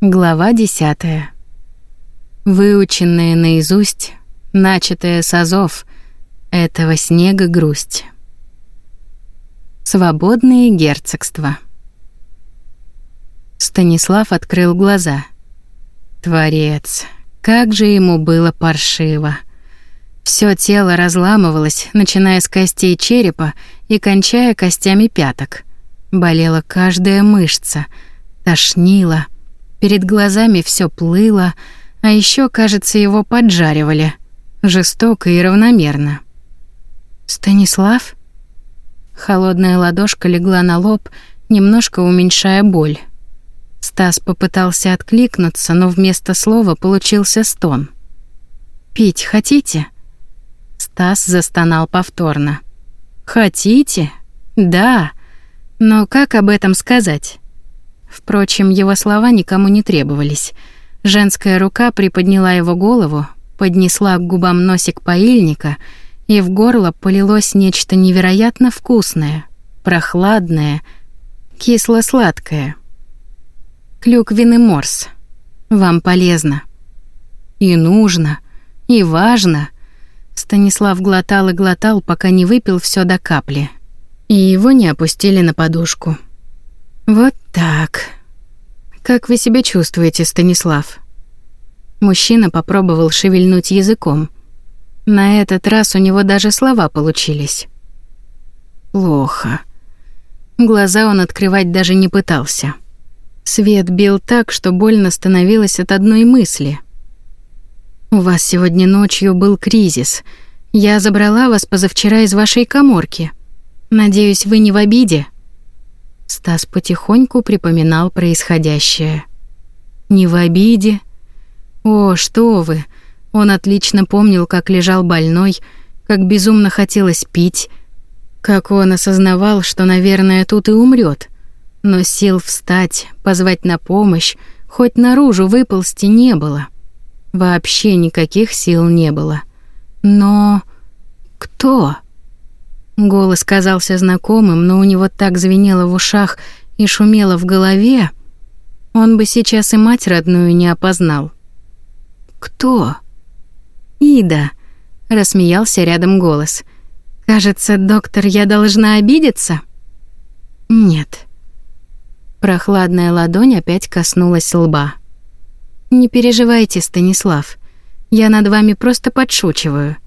Глава десятая. Выученная наизусть, начатая с азов, этого снега грусть. Свободные герцогства. Станислав открыл глаза. Творец, как же ему было паршиво. Всё тело разламывалось, начиная с костей черепа и кончая костями пяток. Болела каждая мышца, тошнило — Перед глазами все плыло, а еще, кажется, его поджаривали. Жестоко и равномерно. «Станислав?» Холодная ладошка легла на лоб, немножко уменьшая боль. Стас попытался откликнуться, но вместо слова получился стон. «Пить хотите?» Стас застонал повторно. «Хотите? Да. Но как об этом сказать?» Впрочем, его слова никому не требовались. Женская рука приподняла его голову, поднесла к губам носик поильника, и в горло полилось нечто невероятно вкусное, прохладное, кисло-сладкое. Клюквенный морс. Вам полезно. И нужно, и важно. Станислав глотал и глотал, пока не выпил все до капли. И его не опустили на подушку. Вот так. Как вы себя чувствуете, Станислав? Мужчина попробовал шевельнуть языком. На этот раз у него даже слова получились. Плохо. Глаза он открывать даже не пытался. Свет бил так, что больно становилось от одной мысли. У вас сегодня ночью был кризис. Я забрала вас позавчера из вашей каморки. Надеюсь, вы не в обиде. Стас потихоньку припоминал происходящее. Не в обиде. О, что вы! Он отлично помнил, как лежал больной, как безумно хотелось пить, как он осознавал, что, наверное, тут и умрет. Но сил встать, позвать на помощь, хоть наружу выползти не было. Вообще никаких сил не было. Но кто? Голос казался знакомым, но у него так звенело в ушах и шумело в голове. Он бы сейчас и мать родную не опознал. «Кто?» «Ида», — рассмеялся рядом голос. «Кажется, доктор, я должна обидеться?» «Нет». Прохладная ладонь опять коснулась лба. «Не переживайте, Станислав. Я над вами просто подшучиваю.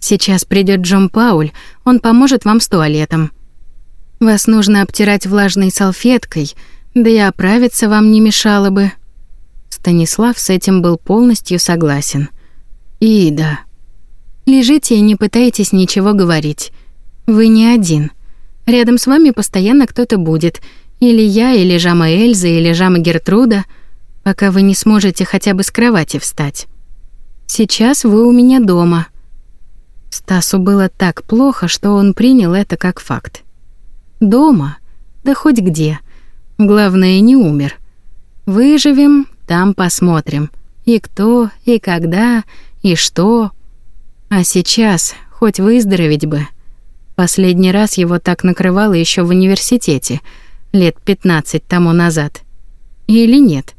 Сейчас придет Джон Пауль, он поможет вам с туалетом. Вас нужно обтирать влажной салфеткой, да и оправиться вам не мешало бы. Станислав с этим был полностью согласен. Ида. Лежите и не пытайтесь ничего говорить. Вы не один. Рядом с вами постоянно кто-то будет. Или я, или Жама Эльза, или Жама Гертруда, пока вы не сможете хотя бы с кровати встать. Сейчас вы у меня дома — Стасу было так плохо, что он принял это как факт. Дома, да хоть где. Главное, не умер. Выживем, там посмотрим. И кто, и когда, и что. А сейчас хоть выздороветь бы. Последний раз его так накрывало еще в университете, лет 15 тому назад. Или нет?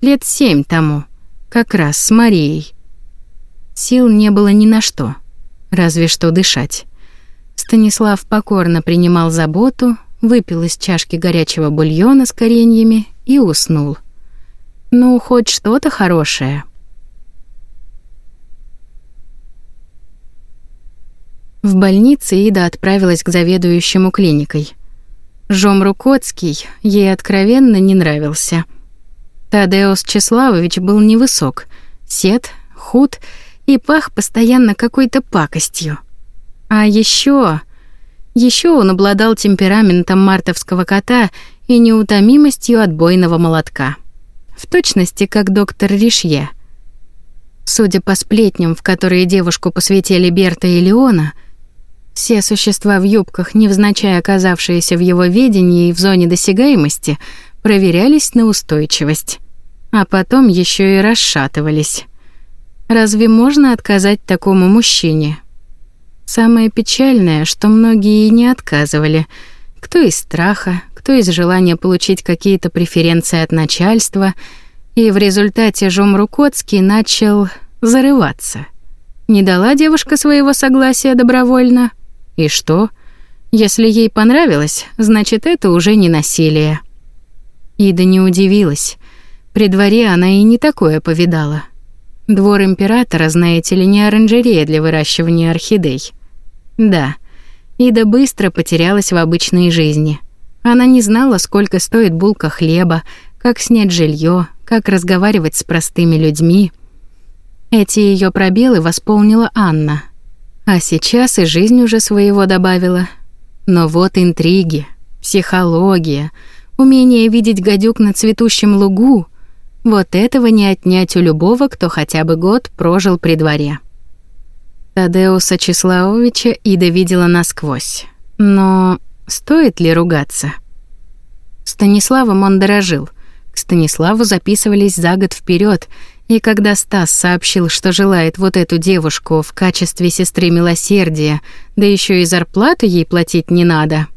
Лет семь тому, как раз с Марией. Сил не было ни на что разве что дышать. Станислав покорно принимал заботу, выпил из чашки горячего бульона с кореньями и уснул. Ну, хоть что-то хорошее. В больнице Ида отправилась к заведующему клиникой. Жом Рукоцкий ей откровенно не нравился. Тадеус Чеславович был невысок, сед, худ и пах постоянно какой-то пакостью. А еще, еще он обладал темпераментом мартовского кота и неутомимостью отбойного молотка. В точности, как доктор Ришье. Судя по сплетням, в которые девушку посвятили Берта и Леона, все существа в юбках, невзначай оказавшиеся в его ведении и в зоне досягаемости, проверялись на устойчивость. А потом еще и расшатывались. Разве можно отказать такому мужчине? Самое печальное, что многие и не отказывали. Кто из страха, кто из желания получить какие-то преференции от начальства, И в результате Жумрукотский начал зарываться. Не дала девушка своего согласия добровольно. И что? Если ей понравилось, значит, это уже не насилие. Ида не удивилась. При дворе она и не такое повидала. Двор императора, знаете ли, не оранжерея для выращивания орхидей. Да, Ида быстро потерялась в обычной жизни. Она не знала, сколько стоит булка хлеба, как снять жилье, как разговаривать с простыми людьми. Эти ее пробелы восполнила Анна. А сейчас и жизнь уже своего добавила. Но вот интриги, психология, умение видеть гадюк на цветущем лугу — вот этого не отнять у любого, кто хотя бы год прожил при дворе. Тадеуса Числавовича Ида видела насквозь. Но стоит ли ругаться? Станиславом он дорожил. К Станиславу записывались за год вперед, и когда Стас сообщил, что желает вот эту девушку в качестве сестры милосердия, да еще и зарплату ей платить не надо,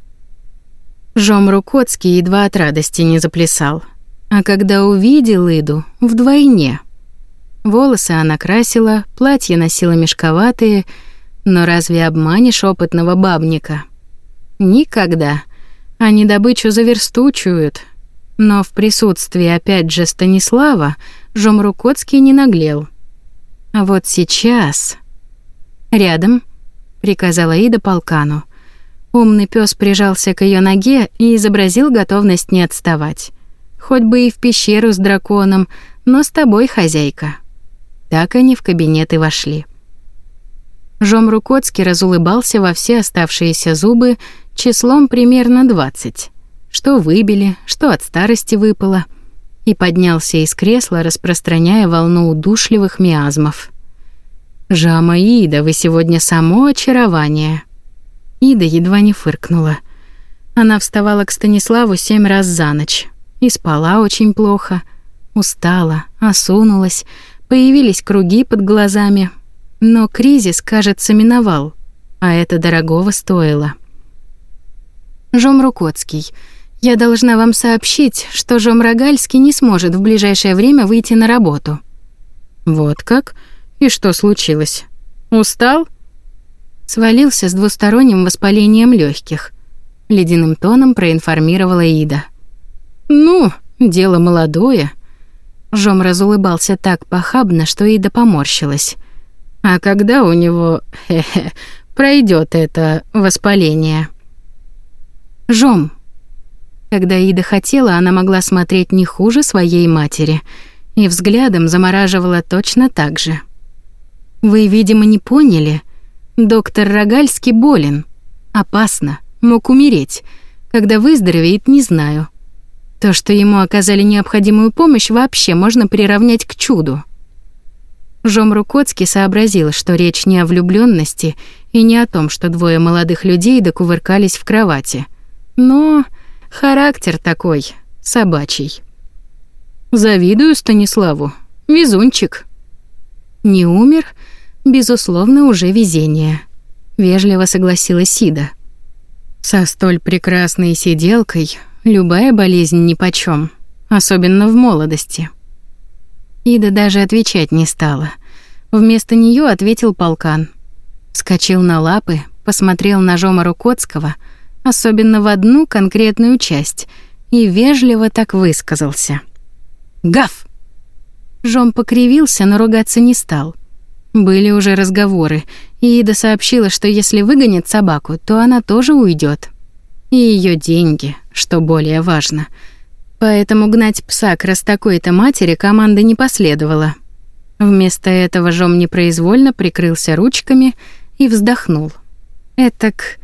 Жом Рукоцкий едва от радости не заплясал. А когда увидел Иду, вдвойне — Волосы она красила, платье носила мешковатые, но разве обманешь опытного бабника? Никогда. Они добычу за версту чуют. Но в присутствии опять же Станислава Жомрукотский не наглел. А вот сейчас... «Рядом», — приказала Ида полкану. Умный пес прижался к ее ноге и изобразил готовность не отставать. Хоть бы и в пещеру с драконом, но с тобой, хозяйка. Так они в кабинет и вошли. Жом Рукоцкий разулыбался во все оставшиеся зубы числом примерно двадцать, что выбили, что от старости выпало, и поднялся из кресла, распространяя волну удушливых миазмов. «Жама Ида, вы сегодня само очарование». Ида едва не фыркнула. Она вставала к Станиславу семь раз за ночь и спала очень плохо, устала, осунулась, Появились круги под глазами, но кризис, кажется, миновал, а это дорогого стоило. Жом Рукоцкий, я должна вам сообщить, что Жом Рогальский не сможет в ближайшее время выйти на работу. Вот как? И что случилось? Устал? Свалился с двусторонним воспалением легких. Ледяным тоном проинформировала Ида. Дело молодое. Жом разулыбался так похабно, что Ида поморщилась. А когда у него, хе-хе, пройдет это воспаление? Жом. Когда Ида хотела, она могла смотреть не хуже своей матери, и взглядом замораживала точно так же. Вы, видимо, не поняли. Доктор Рогальский болен. Опасно. Мог умереть. Когда выздоровеет, не знаю. То, что ему оказали необходимую помощь, вообще можно приравнять к чуду. Жом Рукоцкий сообразил, что речь не о влюбленности и не о том, что двое молодых людей докувыркались в кровати. Но характер такой, собачий. Завидую Станиславу. Везунчик. Не умер, безусловно, уже везение. Вежливо согласилась Сида. Со столь прекрасной сиделкой любая болезнь нипочём, особенно в молодости. Ида даже отвечать не стала. Вместо нее ответил полкан. Вскочил на лапы, посмотрел на Жома Рукотского, особенно в одну конкретную часть, и вежливо так высказался. «Гав!» Жом покривился, но ругаться не стал. Были уже разговоры, и Ида сообщила, что если выгонят собаку, то она тоже уйдет и ее деньги, что более важно. Поэтому гнать пса к такой-то матери команды не последовало. Вместо этого Жом непроизвольно прикрылся ручками и вздохнул. Этак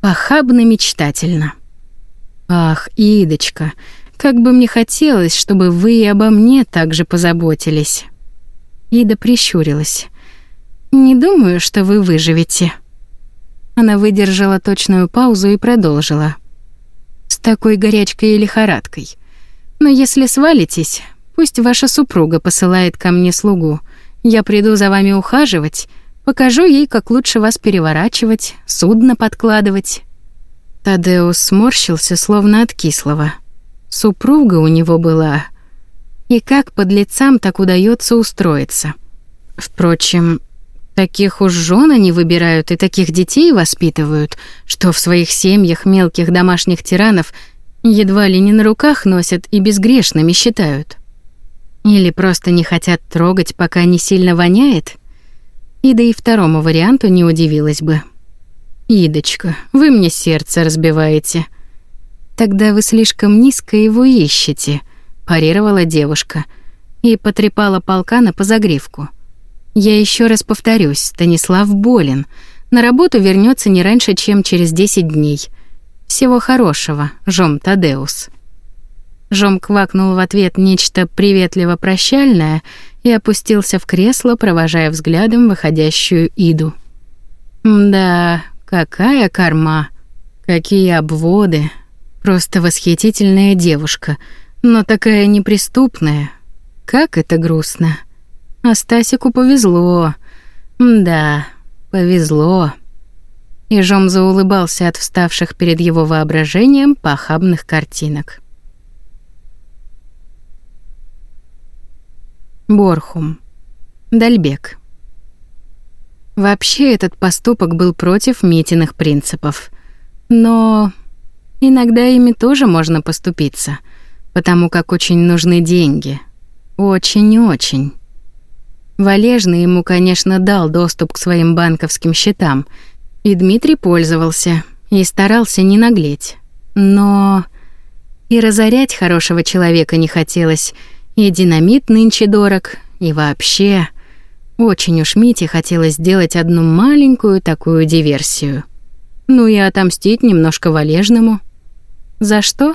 похабно-мечтательно. «Ах, Идочка, как бы мне хотелось, чтобы вы и обо мне так же позаботились». Ида прищурилась. «Не думаю, что вы выживете». Она выдержала точную паузу и продолжила. «С такой горячкой и лихорадкой. Но если свалитесь, пусть ваша супруга посылает ко мне слугу. Я приду за вами ухаживать, покажу ей, как лучше вас переворачивать, судно подкладывать». Тадеус сморщился, словно от кислого. Супруга у него была... И как под лицам так удается устроиться? Впрочем, таких уж жен они выбирают и таких детей воспитывают, что в своих семьях мелких домашних тиранов едва ли не на руках носят и безгрешными считают. Или просто не хотят трогать, пока не сильно воняет? И да и второму варианту не удивилась бы. «Идочка, вы мне сердце разбиваете». «Тогда вы слишком низко его ищете», — парировала девушка и потрепала полкана по загривку. «Я еще раз повторюсь, Станислав болен. На работу вернется не раньше, чем через 10 дней. Всего хорошего, Жом Тадеус». Жом квакнул в ответ нечто приветливо-прощальное и опустился в кресло, провожая взглядом выходящую Иду. «Да, какая корма, какие обводы. Просто восхитительная девушка, но такая неприступная. Как это грустно. А Стасику повезло. Да, повезло». И Жом заулыбался от вставших перед его воображением похабных картинок. Борхум. Дальбек. Вообще этот поступок был против Митиных принципов. Но иногда ими тоже можно поступиться, потому как очень нужны деньги. Очень-очень. Валежный ему, конечно, дал доступ к своим банковским счетам, и Дмитрий пользовался и старался не наглеть. Но и разорять хорошего человека не хотелось — и динамит нынче дорог, и вообще... Очень уж Мите хотелось сделать одну маленькую такую диверсию. Ну и отомстить немножко Валежному. За что?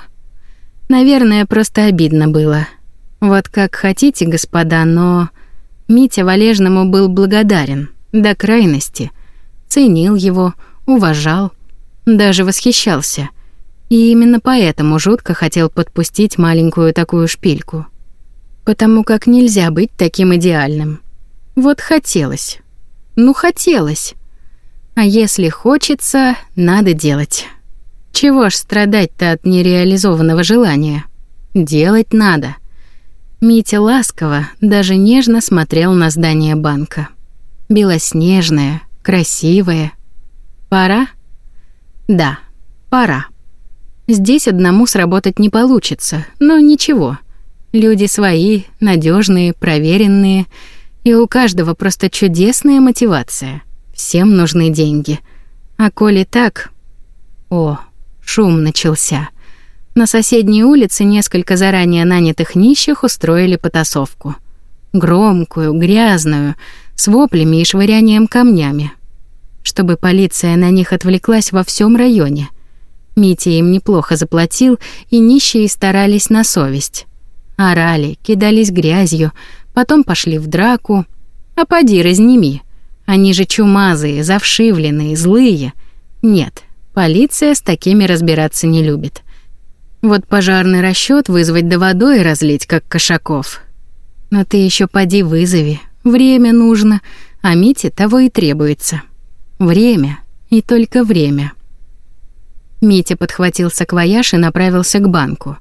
Наверное, просто обидно было. Вот как хотите, господа, но... Митя Валежному был благодарен, до крайности. Ценил его, уважал, даже восхищался. И именно поэтому жутко хотел подпустить маленькую такую шпильку потому как нельзя быть таким идеальным. Вот хотелось. Ну, хотелось. А если хочется, надо делать. Чего ж страдать-то от нереализованного желания? Делать надо. Митя ласково, даже нежно смотрел на здание банка. Белоснежное, красивое. Пора? Да, пора. Здесь одному сработать не получится, но ничего. Люди свои, надежные, проверенные, и у каждого просто чудесная мотивация. Всем нужны деньги. А коли так... О, шум начался. На соседней улице несколько заранее нанятых нищих устроили потасовку. Громкую, грязную, с воплями и швырянием камнями. Чтобы полиция на них отвлеклась во всем районе. Митя им неплохо заплатил, и нищие старались на совесть. Орали, кидались грязью, потом пошли в драку. А поди разними. Они же чумазые, завшивленные, злые. Нет, полиция с такими разбираться не любит. Вот пожарный расчет вызвать до водой разлить, как кошаков. Но ты еще поди вызови. Время нужно, а Мите того и требуется. Время, и только время. Митя подхватил саквояж и направился к банку.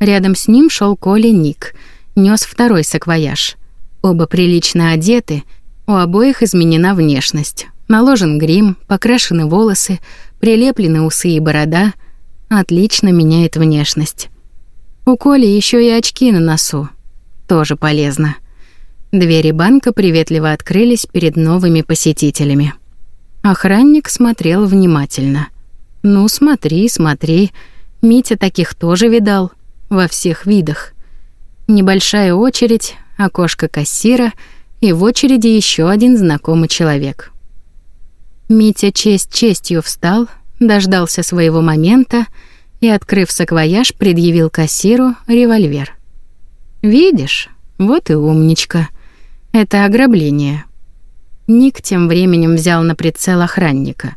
Рядом с ним шел Коля Ник, нес второй саквояж. Оба прилично одеты, у обоих изменена внешность. Наложен грим, покрашены волосы, прилеплены усы и борода. Отлично меняет внешность. У Коли еще и очки на носу. Тоже полезно. Двери банка приветливо открылись перед новыми посетителями. Охранник смотрел внимательно. «Ну, смотри, смотри. Митя таких тоже видал во всех видах. Небольшая очередь, окошко кассира и в очереди еще один знакомый человек. Митя честь честью встал, дождался своего момента и, открыв саквояж, предъявил кассиру револьвер. «Видишь, вот и умничка. Это ограбление». Ник тем временем взял на прицел охранника.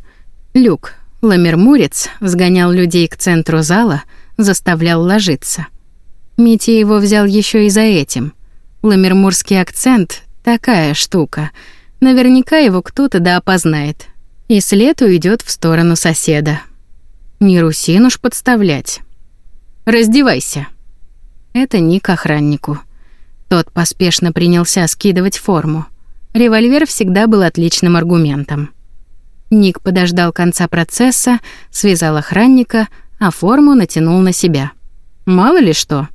Люк, ламермурец, сгонял людей к центру зала — заставлял ложиться. Митя его взял еще и за этим. Ламермурский акцент — такая штука. Наверняка его кто-то да опознает. И след уйдет в сторону соседа. Не русин уж подставлять. «Раздевайся». Это Ник охраннику. Тот поспешно принялся скидывать форму. Револьвер всегда был отличным аргументом. Ник подождал конца процесса, связал охранника, а форму натянул на себя. Мало ли что.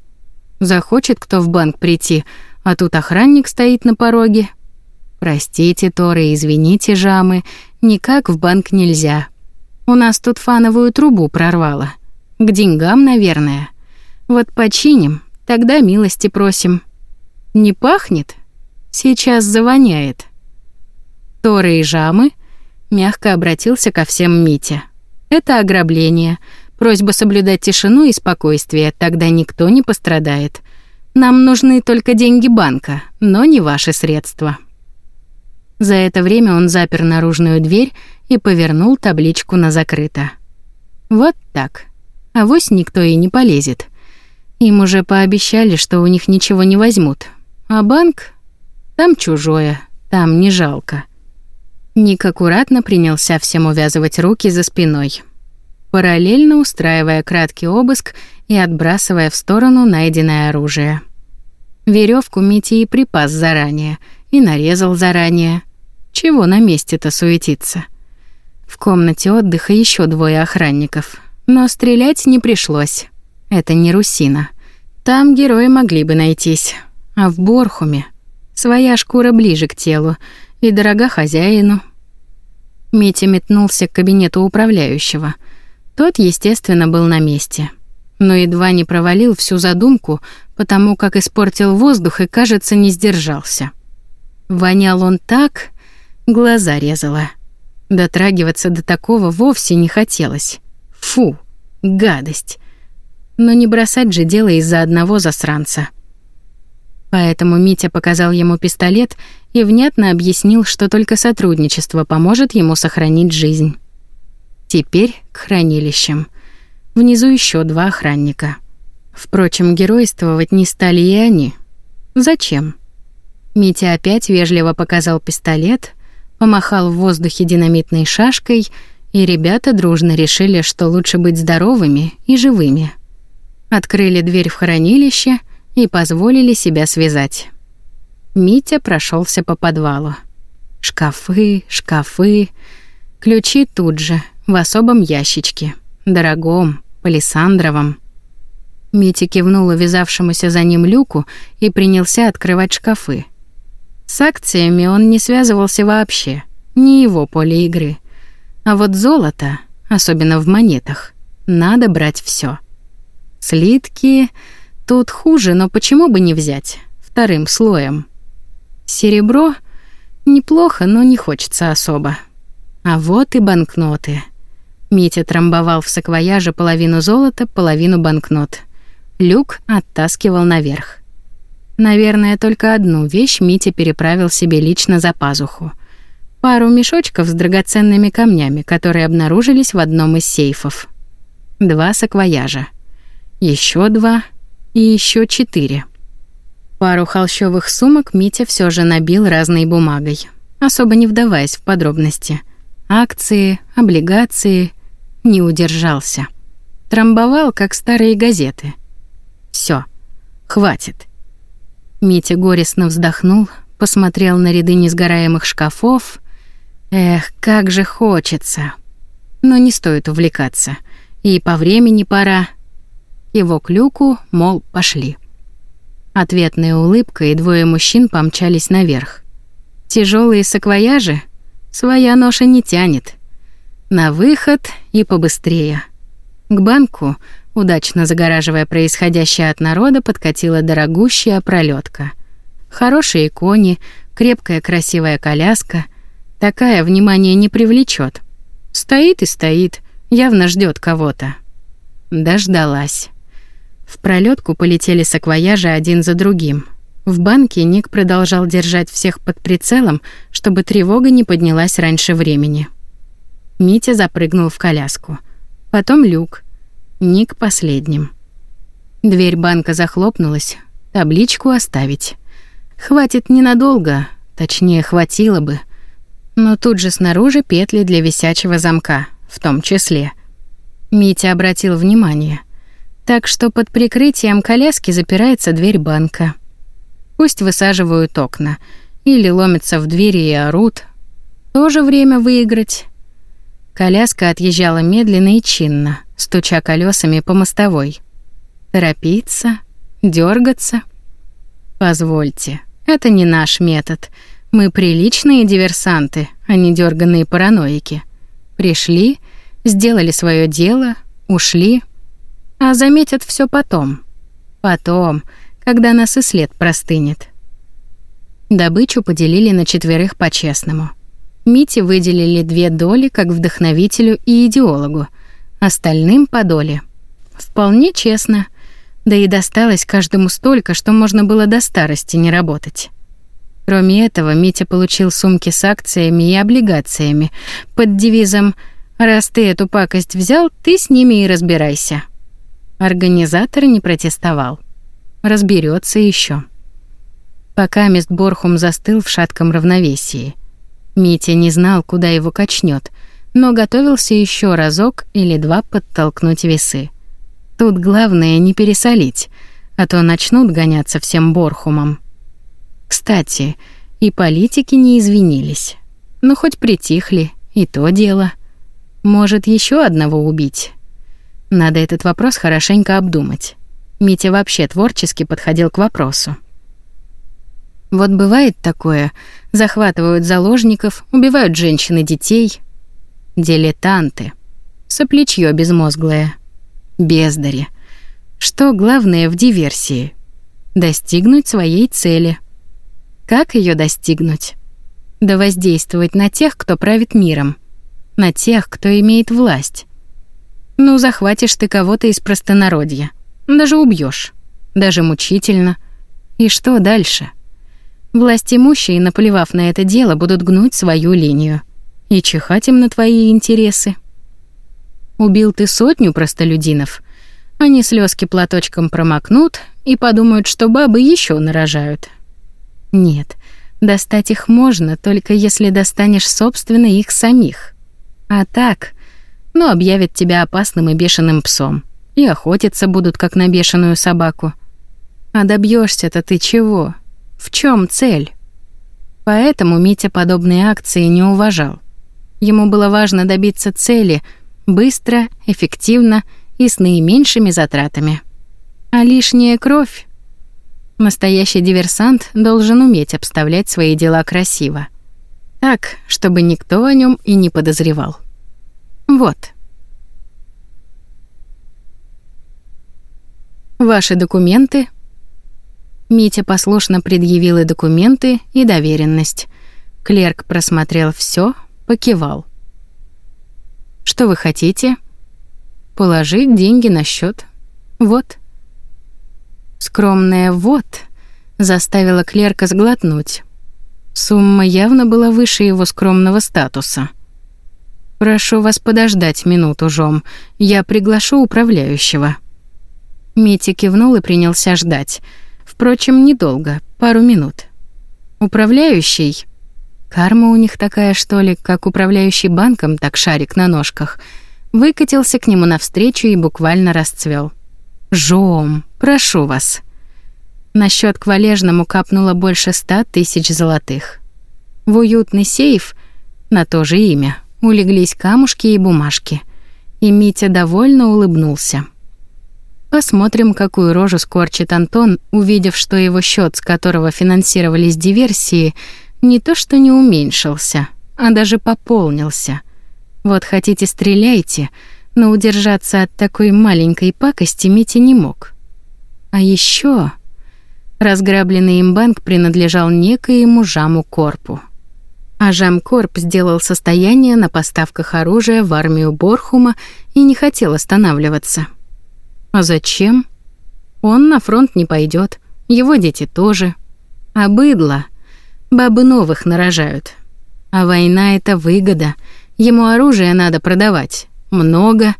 Захочет кто в банк прийти, а тут охранник стоит на пороге. Простите, Торы, извините, Жамы, никак в банк нельзя. У нас тут фановую трубу прорвало. К деньгам, наверное. Вот починим, тогда милости просим. Не пахнет? Сейчас завоняет. Торы и Жамы мягко обратился ко всем Митя. Это ограбление. Просьба соблюдать тишину и спокойствие, тогда никто не пострадает. Нам нужны только деньги банка, но не ваши средства. За это время он запер наружную дверь и повернул табличку на закрыто. Вот так. А вось никто и не полезет. Им уже пообещали, что у них ничего не возьмут. А банк? Там чужое, там не жалко. Ник аккуратно принялся всем увязывать руки за спиной, параллельно устраивая краткий обыск и отбрасывая в сторону найденное оружие. Веревку Мити и припас заранее, и нарезал заранее. Чего на месте-то суетиться? В комнате отдыха еще двое охранников, но стрелять не пришлось. Это не Русина. Там герои могли бы найтись, а в Борхуме своя шкура ближе к телу, и дорога хозяину. Митя метнулся к кабинету управляющего. Тот, естественно, был на месте. Но едва не провалил всю задумку, потому как испортил воздух и, кажется, не сдержался. Вонял он так, глаза резало. Дотрагиваться до такого вовсе не хотелось. Фу, гадость. Но не бросать же дело из-за одного засранца. Поэтому Митя показал ему пистолет и внятно объяснил, что только сотрудничество поможет ему сохранить жизнь. Теперь к хранилищам. Внизу еще два охранника. Впрочем, геройствовать не стали и они. Зачем? Митя опять вежливо показал пистолет, помахал в воздухе динамитной шашкой, и ребята дружно решили, что лучше быть здоровыми и живыми. Открыли дверь в хранилище — и позволили себя связать. Митя прошелся по подвалу. Шкафы, шкафы, ключи тут же, в особом ящичке, дорогом, палисандровом. Митя кивнул увязавшемуся за ним люку и принялся открывать шкафы. С акциями он не связывался вообще, не его поле игры. А вот золото, особенно в монетах, надо брать все. Слитки, Тут хуже, но почему бы не взять? Вторым слоем. Серебро неплохо, но не хочется особо. А вот и банкноты. Митя трамбовал в саквояже половину золота, половину банкнот. Люк оттаскивал наверх. Наверное, только одну вещь Митя переправил себе лично за пазуху. Пару мешочков с драгоценными камнями, которые обнаружились в одном из сейфов. Два саквояжа. Еще два — и еще четыре. Пару холщовых сумок Митя все же набил разной бумагой, особо не вдаваясь в подробности. Акции, облигации. Не удержался. Трамбовал, как старые газеты. Все, хватит. Митя горестно вздохнул, посмотрел на ряды несгораемых шкафов. Эх, как же хочется. Но не стоит увлекаться. И по времени пора, его к люку, мол, пошли. Ответная улыбка, и двое мужчин помчались наверх. Тяжелые саквояжи своя ноша не тянет. На выход и побыстрее. К банку, удачно загораживая происходящее от народа, подкатила дорогущая пролетка. Хорошие кони, крепкая красивая коляска. Такая внимание не привлечет. Стоит и стоит, явно ждет кого-то. Дождалась. В пролетку полетели саквояжи один за другим. В банке Ник продолжал держать всех под прицелом, чтобы тревога не поднялась раньше времени. Митя запрыгнул в коляску. Потом Люк. Ник последним. Дверь банка захлопнулась. Табличку оставить. Хватит ненадолго, точнее, хватило бы. Но тут же снаружи петли для висячего замка, в том числе. Митя обратил внимание. Так что под прикрытием коляски запирается дверь банка. Пусть высаживают окна или ломятся в двери и орут. Тоже время выиграть. Коляска отъезжала медленно и чинно, стуча колесами по мостовой. Торопиться, дергаться. Позвольте, это не наш метод. Мы приличные диверсанты, а не дерганные параноики. Пришли, сделали свое дело, ушли, а заметят все потом. Потом, когда нас и след простынет. Добычу поделили на четверых по-честному. Мите выделили две доли как вдохновителю и идеологу, остальным по доле. Вполне честно. Да и досталось каждому столько, что можно было до старости не работать. Кроме этого, Митя получил сумки с акциями и облигациями под девизом «Раз ты эту пакость взял, ты с ними и разбирайся». Организатор не протестовал. Разберется еще. Пока мест Борхум застыл в шатком равновесии. Митя не знал, куда его качнет, но готовился еще разок или два подтолкнуть весы. Тут главное не пересолить, а то начнут гоняться всем Борхумом. Кстати, и политики не извинились. Ну хоть притихли, и то дело. Может, еще одного убить. Надо этот вопрос хорошенько обдумать. Митя вообще творчески подходил к вопросу. Вот бывает такое, захватывают заложников, убивают женщин и детей. Дилетанты. Соплечье безмозглое. Бездари. Что главное в диверсии? Достигнуть своей цели. Как ее достигнуть? Да воздействовать на тех, кто правит миром. На тех, кто имеет власть. Ну, захватишь ты кого-то из простонародья. Даже убьешь, Даже мучительно. И что дальше? Власть имущие, наплевав на это дело, будут гнуть свою линию. И чихать им на твои интересы. Убил ты сотню простолюдинов. Они слезки платочком промокнут и подумают, что бабы еще нарожают. Нет, достать их можно, только если достанешь собственно их самих. А так но объявят тебя опасным и бешеным псом. И охотиться будут, как на бешеную собаку. А добьешься то ты чего? В чем цель? Поэтому Митя подобные акции не уважал. Ему было важно добиться цели быстро, эффективно и с наименьшими затратами. А лишняя кровь? Настоящий диверсант должен уметь обставлять свои дела красиво. Так, чтобы никто о нем и не подозревал. Вот. Ваши документы. Митя послушно предъявил и документы, и доверенность. Клерк просмотрел все, покивал. Что вы хотите? Положить деньги на счет. Вот. Скромная вот заставила клерка сглотнуть. Сумма явно была выше его скромного статуса. «Прошу вас подождать минуту, Жом. Я приглашу управляющего». Митя кивнул и принялся ждать. Впрочем, недолго, пару минут. Управляющий... Карма у них такая, что ли, как управляющий банком, так шарик на ножках. Выкатился к нему навстречу и буквально расцвел. «Жом, прошу вас». На счет к валежному капнуло больше ста тысяч золотых. В уютный сейф, на то же имя, улеглись камушки и бумажки. И Митя довольно улыбнулся. Посмотрим, какую рожу скорчит Антон, увидев, что его счет, с которого финансировались диверсии, не то что не уменьшился, а даже пополнился. Вот хотите стреляйте, но удержаться от такой маленькой пакости Митя не мог. А еще разграбленный им банк принадлежал некоему Жаму Корпу. А Жамкорп сделал состояние на поставках оружия в армию Борхума и не хотел останавливаться. А зачем? Он на фронт не пойдет, его дети тоже. А быдло бабы новых нарожают. А война это выгода. Ему оружие надо продавать, много.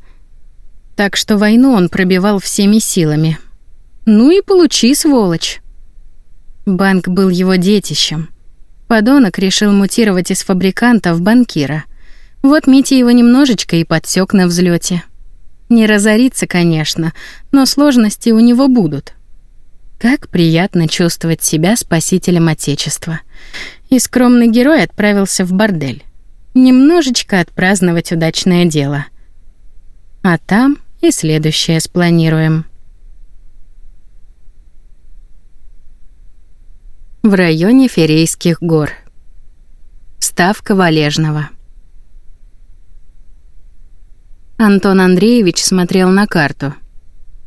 Так что войну он пробивал всеми силами. Ну и получи, сволочь. Банк был его детищем. Подонок решил мутировать из фабриканта в банкира. Вот Митя его немножечко и подсек на взлете. Не разориться, конечно, но сложности у него будут. Как приятно чувствовать себя спасителем Отечества. И скромный герой отправился в бордель. Немножечко отпраздновать удачное дело. А там и следующее спланируем. В районе Ферейских гор. Ставка Валежного. Антон Андреевич смотрел на карту.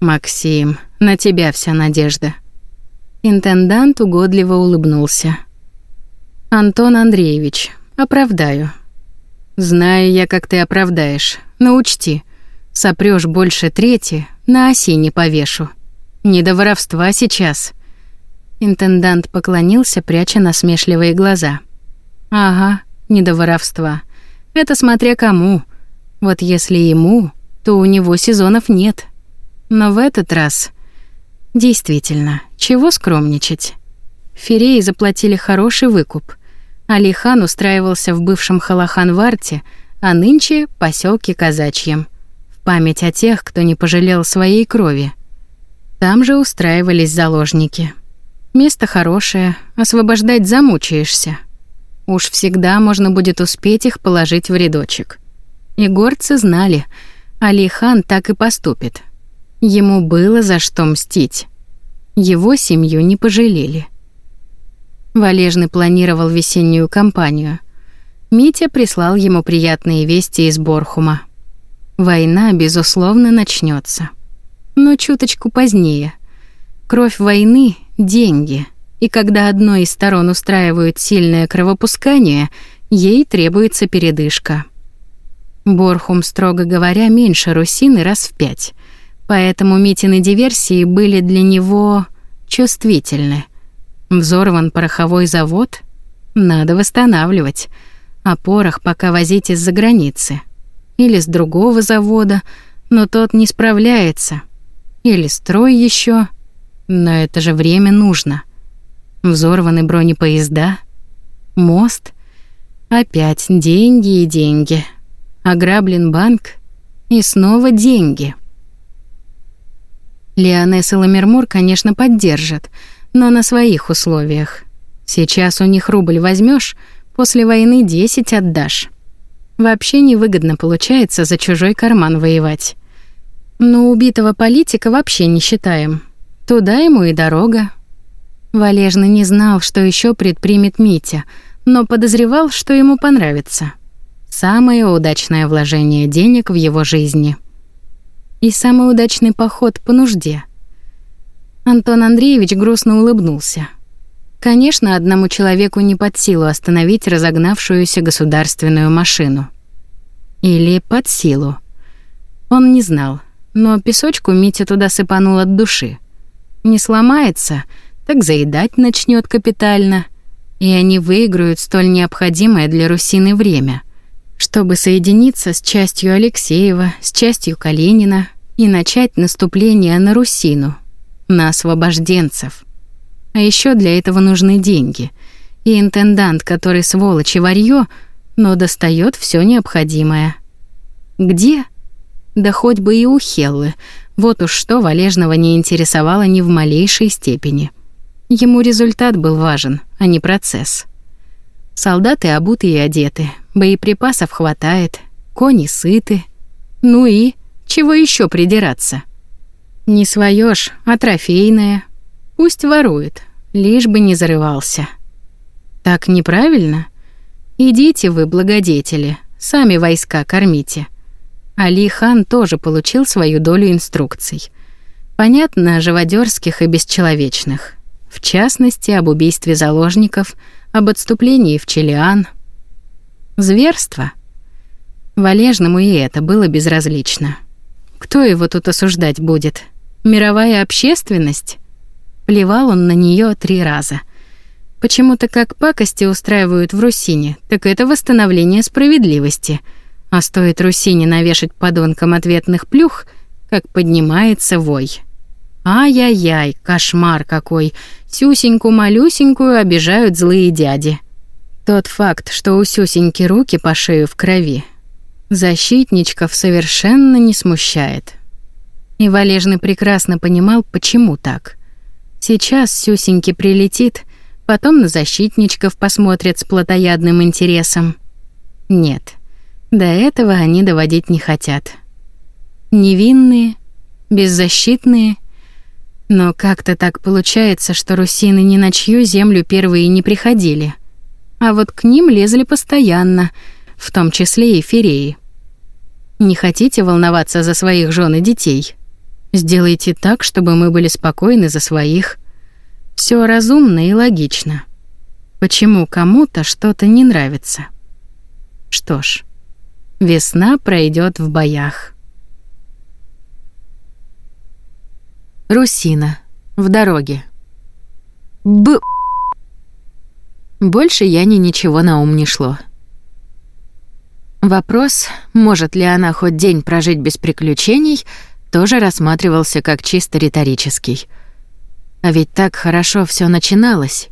«Максим, на тебя вся надежда». Интендант угодливо улыбнулся. «Антон Андреевич, оправдаю». «Знаю я, как ты оправдаешь, но учти, сопрёшь больше трети, на оси не повешу. Не до воровства сейчас». Интендант поклонился, пряча насмешливые глаза. «Ага, не до воровства. Это смотря кому. Вот если ему, то у него сезонов нет. Но в этот раз... Действительно, чего скромничать? Фереи заплатили хороший выкуп. Алихан устраивался в бывшем Халахан-Варте, а нынче — поселке Казачьем. В память о тех, кто не пожалел своей крови. Там же устраивались заложники. Место хорошее, освобождать замучаешься. Уж всегда можно будет успеть их положить в рядочек. И горцы знали, Алихан так и поступит. Ему было за что мстить. Его семью не пожалели. Валежный планировал весеннюю кампанию. Митя прислал ему приятные вести из Борхума. Война, безусловно, начнется, Но чуточку позднее. Кровь войны — деньги. И когда одной из сторон устраивают сильное кровопускание, ей требуется передышка. Борхум, строго говоря, меньше Русины раз в пять. Поэтому Митины диверсии были для него чувствительны. Взорван пороховой завод? Надо восстанавливать. А порох пока возить из-за границы. Или с другого завода, но тот не справляется. Или строй еще. Но это же время нужно. Взорваны бронепоезда, мост. Опять деньги и деньги ограблен банк и снова деньги. Леонес и Ламермур, конечно, поддержат, но на своих условиях. Сейчас у них рубль возьмешь, после войны 10 отдашь. Вообще невыгодно получается за чужой карман воевать. Но убитого политика вообще не считаем. Туда ему и дорога. Валежный не знал, что еще предпримет Митя, но подозревал, что ему понравится. Самое удачное вложение денег в его жизни. И самый удачный поход по нужде. Антон Андреевич грустно улыбнулся. Конечно, одному человеку не под силу остановить разогнавшуюся государственную машину. Или под силу. Он не знал, но песочку Митя туда сыпанул от души. Не сломается, так заедать начнет капитально, и они выиграют столь необходимое для Русины время — чтобы соединиться с частью Алексеева, с частью Калинина и начать наступление на Русину, на освобожденцев. А еще для этого нужны деньги. И интендант, который сволочь и варьё, но достает все необходимое. Где? Да хоть бы и у Хеллы. Вот уж что Валежного не интересовало ни в малейшей степени. Ему результат был важен, а не процесс. Солдаты обуты и одеты, боеприпасов хватает, кони сыты. Ну и чего еще придираться? Не своёшь, а трофейное. Пусть ворует, лишь бы не зарывался. Так неправильно? Идите вы, благодетели, сами войска кормите. Али хан тоже получил свою долю инструкций. Понятно, живодерских и бесчеловечных. В частности, об убийстве заложников — об отступлении в Челиан. Зверство. Валежному и это было безразлично. Кто его тут осуждать будет? Мировая общественность? Плевал он на нее три раза. Почему-то как пакости устраивают в Русине, так это восстановление справедливости. А стоит Русине навешать подонкам ответных плюх, как поднимается вой. Ай-яй-яй, кошмар какой. Сюсеньку-малюсенькую обижают злые дяди. Тот факт, что у Сюсеньки руки по шею в крови, защитничков совершенно не смущает. И Валежный прекрасно понимал, почему так. Сейчас Сюсеньки прилетит, потом на защитничков посмотрят с плотоядным интересом. Нет, до этого они доводить не хотят. Невинные, беззащитные, но как-то так получается, что русины ни на чью землю первые не приходили, а вот к ним лезли постоянно, в том числе и фереи. Не хотите волноваться за своих жен и детей? Сделайте так, чтобы мы были спокойны за своих. Все разумно и логично. Почему кому-то что-то не нравится? Что ж, весна пройдет в боях. Русина. В дороге. Б... Больше я ни ничего на ум не шло. Вопрос, может ли она хоть день прожить без приключений, тоже рассматривался как чисто риторический. А ведь так хорошо все начиналось.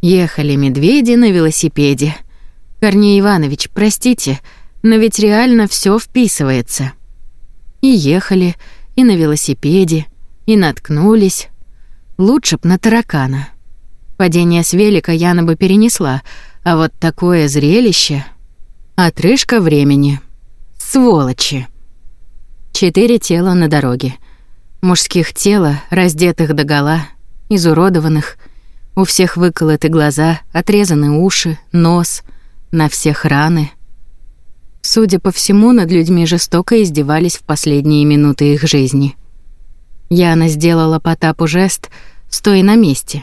Ехали медведи на велосипеде. Корней Иванович, простите, но ведь реально все вписывается. И ехали, и на велосипеде, и наткнулись. Лучше б на таракана. Падение с велика Яна бы перенесла, а вот такое зрелище — Отрыжка времени. Сволочи. Четыре тела на дороге. Мужских тела, раздетых догола, изуродованных. У всех выколоты глаза, отрезаны уши, нос, на всех раны. Судя по всему, над людьми жестоко издевались в последние минуты их жизни. Яна сделала Потапу жест «Стой на месте».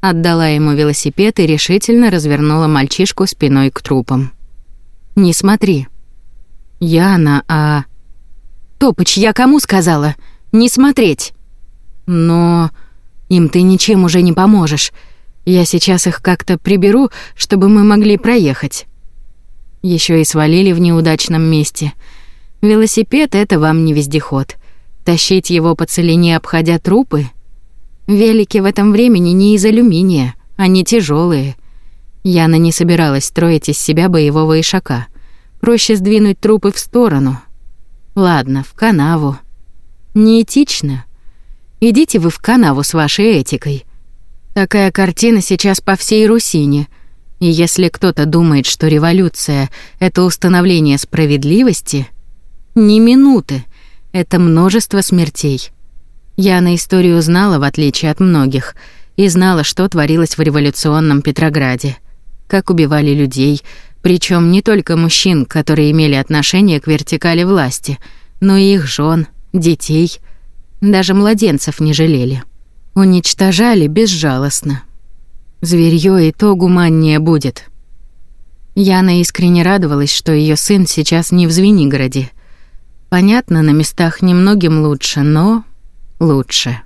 Отдала ему велосипед и решительно развернула мальчишку спиной к трупам. Не смотри. Яна, а... Топыч, я кому сказала? Не смотреть. Но им ты ничем уже не поможешь. Я сейчас их как-то приберу, чтобы мы могли проехать. Еще и свалили в неудачном месте. Велосипед — это вам не вездеход. Тащить его по целине, обходя трупы? Велики в этом времени не из алюминия, они тяжелые. Яна не собиралась строить из себя боевого ишака. Проще сдвинуть трупы в сторону. Ладно, в канаву. Неэтично. Идите вы в канаву с вашей этикой. Такая картина сейчас по всей Русине. И если кто-то думает, что революция — это установление справедливости, ни минуты, это множество смертей. Я на историю знала, в отличие от многих, и знала, что творилось в революционном Петрограде как убивали людей, причем не только мужчин, которые имели отношение к вертикали власти, но и их жен, детей, даже младенцев не жалели. Уничтожали безжалостно. Зверьё и то гуманнее будет. Яна искренне радовалась, что ее сын сейчас не в Звенигороде. Понятно, на местах немногим лучше, но лучше.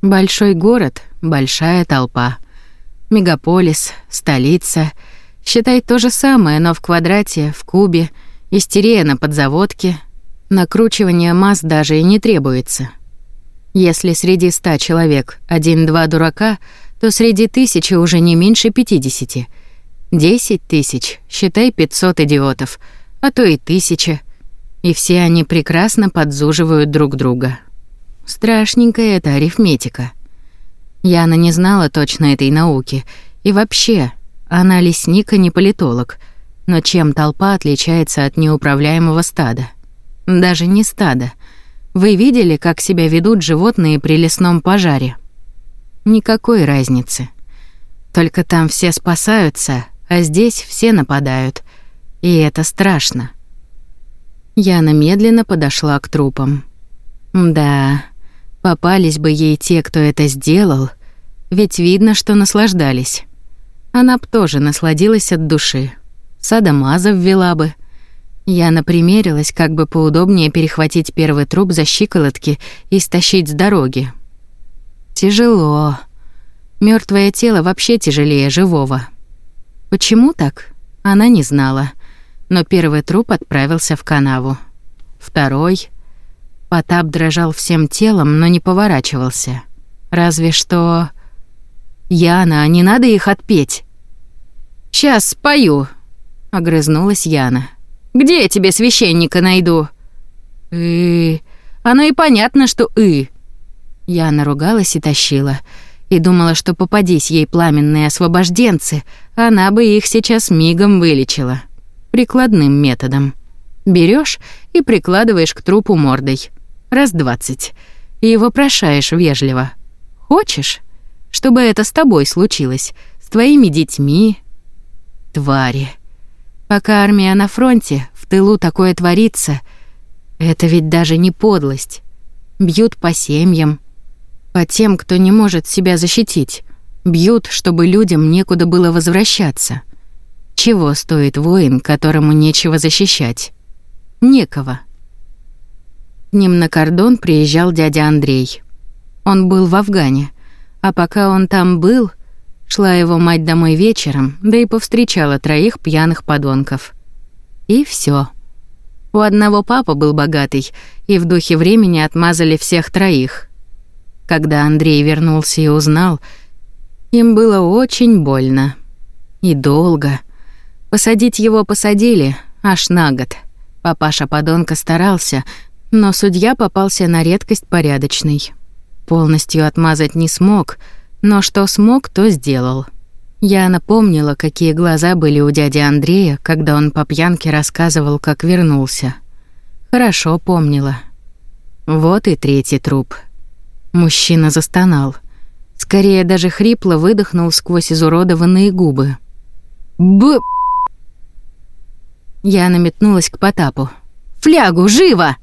Большой город, большая толпа. Мегаполис, столица. Считай то же самое, но в квадрате, в кубе, истерия на подзаводке. Накручивание масс даже и не требуется. Если среди ста человек один-два дурака, то среди тысячи уже не меньше пятидесяти. Десять тысяч, считай пятьсот идиотов, а то и тысяча. И все они прекрасно подзуживают друг друга. Страшненькая эта арифметика. Яна не знала точно этой науки. И вообще, она лесник, а не политолог. Но чем толпа отличается от неуправляемого стада? Даже не стада. Вы видели, как себя ведут животные при лесном пожаре? Никакой разницы. Только там все спасаются, а здесь все нападают. И это страшно. Яна медленно подошла к трупам. Да, попались бы ей те, кто это сделал, ведь видно, что наслаждались. Она б тоже насладилась от души. Садомаза ввела бы. Я напримерилась, как бы поудобнее перехватить первый труп за щиколотки и стащить с дороги. Тяжело. Мертвое тело вообще тяжелее живого. Почему так? Она не знала. Но первый труп отправился в канаву. Второй. Потап дрожал всем телом, но не поворачивался. Разве что... «Яна, не надо их отпеть». «Сейчас спою», — огрызнулась Яна. «Где я тебе священника найду?» «И... Оно и понятно, что «и». Я наругалась и тащила. И думала, что попадись ей пламенные освобожденцы, она бы их сейчас мигом вылечила. Прикладным методом. Берешь и прикладываешь к трупу мордой. Раз двадцать. И вопрошаешь вежливо. «Хочешь, чтобы это с тобой случилось? С твоими детьми?» Твари. Пока армия на фронте, в тылу такое творится. Это ведь даже не подлость. Бьют по семьям, по тем, кто не может себя защитить. Бьют, чтобы людям некуда было возвращаться. Чего стоит воин, которому нечего защищать? Некого. К ним на кордон приезжал дядя Андрей. Он был в Афгане, а пока он там был, шла его мать домой вечером, да и повстречала троих пьяных подонков. И все. У одного папа был богатый, и в духе времени отмазали всех троих. Когда Андрей вернулся и узнал, им было очень больно. И долго. Посадить его посадили аж на год. Папаша-подонка старался, но судья попался на редкость порядочный. Полностью отмазать не смог, но что смог, то сделал. Я напомнила, какие глаза были у дяди Андрея, когда он по пьянке рассказывал, как вернулся. Хорошо помнила. Вот и третий труп. Мужчина застонал. Скорее даже хрипло выдохнул сквозь изуродованные губы. Б. Я наметнулась к Потапу. «Флягу, живо!»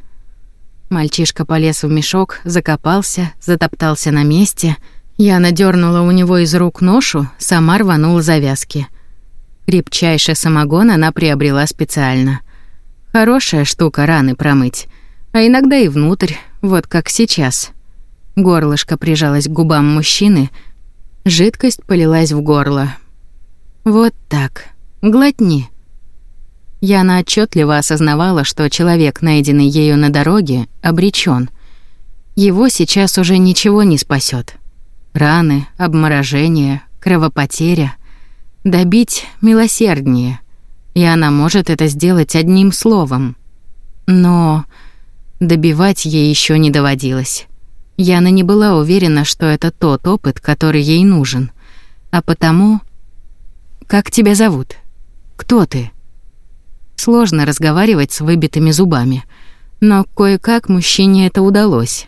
Мальчишка полез в мешок, закопался, затоптался на месте — я надернула у него из рук ношу, сама рванула завязки. Крепчайший самогон она приобрела специально. Хорошая штука раны промыть, а иногда и внутрь, вот как сейчас. Горлышко прижалось к губам мужчины, жидкость полилась в горло. Вот так. Глотни. Яна отчетливо осознавала, что человек, найденный ею на дороге, обречен. Его сейчас уже ничего не спасет. Раны, обморожение, кровопотеря. Добить милосерднее. И она может это сделать одним словом. Но добивать ей еще не доводилось. Яна не была уверена, что это тот опыт, который ей нужен. А потому... «Как тебя зовут? Кто ты?» Сложно разговаривать с выбитыми зубами, но кое-как мужчине это удалось.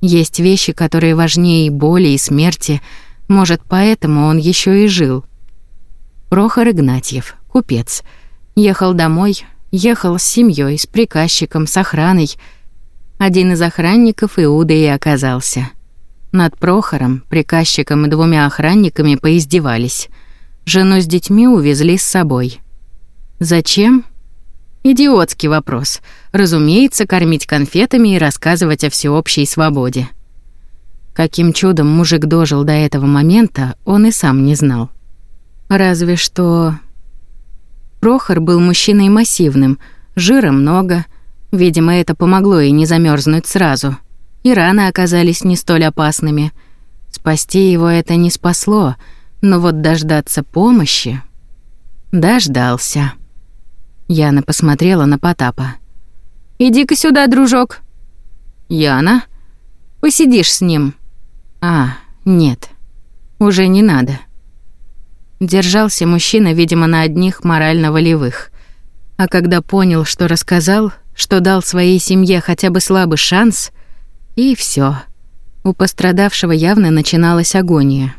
Есть вещи, которые важнее и боли, и смерти. Может, поэтому он еще и жил. Прохор Игнатьев, купец. Ехал домой, ехал с семьей, с приказчиком, с охраной. Один из охранников Иуда и оказался. Над Прохором, приказчиком и двумя охранниками поиздевались. Жену с детьми увезли с собой. Зачем? Идиотский вопрос. Разумеется, кормить конфетами и рассказывать о всеобщей свободе. Каким чудом мужик дожил до этого момента, он и сам не знал. Разве что... Прохор был мужчиной массивным, жира много. Видимо, это помогло и не замерзнуть сразу. И раны оказались не столь опасными. Спасти его это не спасло, но вот дождаться помощи... Дождался. Яна посмотрела на Потапа. «Иди-ка сюда, дружок». «Яна?» «Посидишь с ним». «А, нет, уже не надо». Держался мужчина, видимо, на одних морально-волевых. А когда понял, что рассказал, что дал своей семье хотя бы слабый шанс, и все. У пострадавшего явно начиналась агония.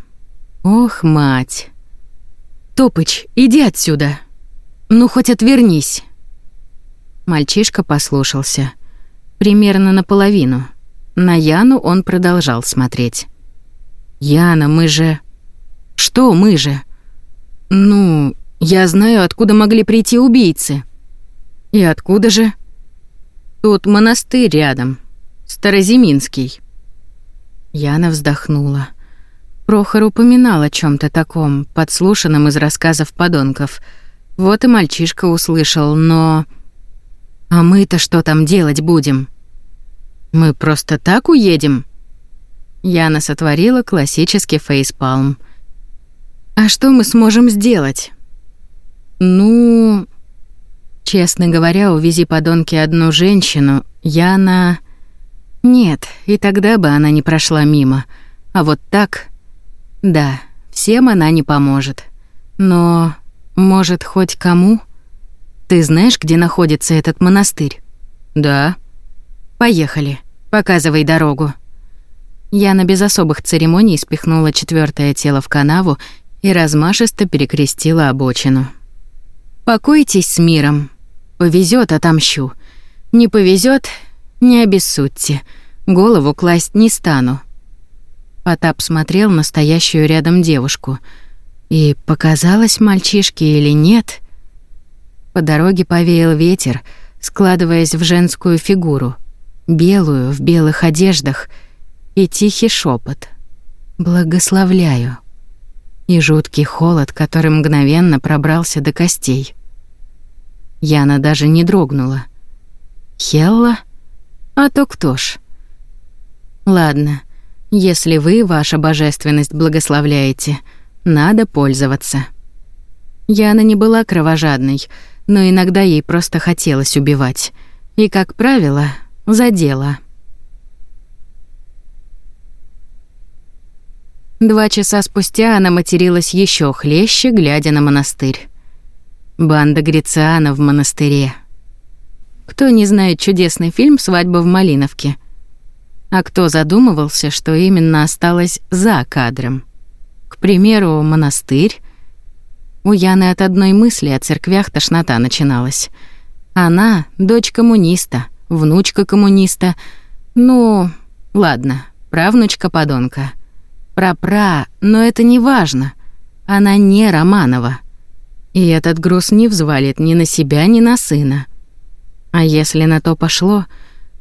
«Ох, мать!» «Топыч, иди отсюда!» Ну, хоть отвернись. Мальчишка послушался. Примерно наполовину. На Яну он продолжал смотреть. «Яна, мы же...» «Что мы же?» «Ну, я знаю, откуда могли прийти убийцы». «И откуда же?» «Тут монастырь рядом. Старозиминский». Яна вздохнула. Прохор упоминал о чем то таком, подслушанном из рассказов подонков — вот и мальчишка услышал, но... А мы-то что там делать будем? Мы просто так уедем? Яна сотворила классический фейспалм. А что мы сможем сделать? Ну... Честно говоря, увези подонки одну женщину, Яна... Нет, и тогда бы она не прошла мимо. А вот так... Да, всем она не поможет. Но, может, хоть кому? Ты знаешь, где находится этот монастырь? Да. Поехали. Показывай дорогу. Яна без особых церемоний спихнула четвертое тело в канаву и размашисто перекрестила обочину. «Покойтесь с миром. Повезет, отомщу. Не повезет, не обессудьте. Голову класть не стану». Потап смотрел на стоящую рядом девушку. И показалось мальчишке или нет, по дороге повеял ветер, складываясь в женскую фигуру, белую в белых одеждах — и тихий шепот. «Благословляю». И жуткий холод, который мгновенно пробрался до костей. Яна даже не дрогнула. «Хелла? А то кто ж?» «Ладно, если вы, ваша божественность, благословляете, надо пользоваться». Яна не была кровожадной, но иногда ей просто хотелось убивать. И, как правило, за дело. Два часа спустя она материлась еще хлеще, глядя на монастырь. Банда Грициана в монастыре. Кто не знает чудесный фильм «Свадьба в Малиновке»? А кто задумывался, что именно осталось за кадром? К примеру, монастырь. У Яны от одной мысли о церквях тошнота начиналась. Она — дочь коммуниста, внучка коммуниста. Ну, ладно, правнучка подонка — Пра-пра, но это не важно. Она не Романова. И этот груз не взвалит ни на себя, ни на сына. А если на то пошло,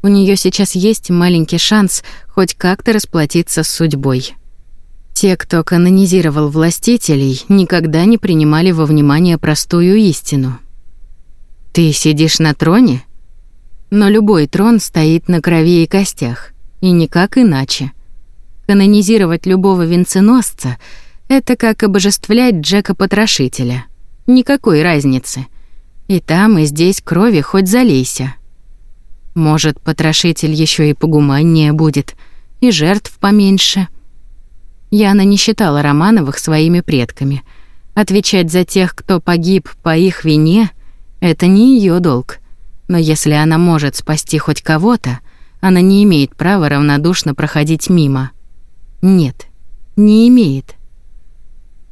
у нее сейчас есть маленький шанс хоть как-то расплатиться с судьбой. Те, кто канонизировал властителей, никогда не принимали во внимание простую истину. Ты сидишь на троне, но любой трон стоит на крови и костях, и никак иначе. Канонизировать любого венценосца — это как обожествлять Джека-потрошителя. Никакой разницы. И там, и здесь крови хоть залейся. Может, потрошитель еще и погуманнее будет, и жертв поменьше. Яна не считала Романовых своими предками. Отвечать за тех, кто погиб по их вине — это не ее долг. Но если она может спасти хоть кого-то, она не имеет права равнодушно проходить мимо. Нет, не имеет.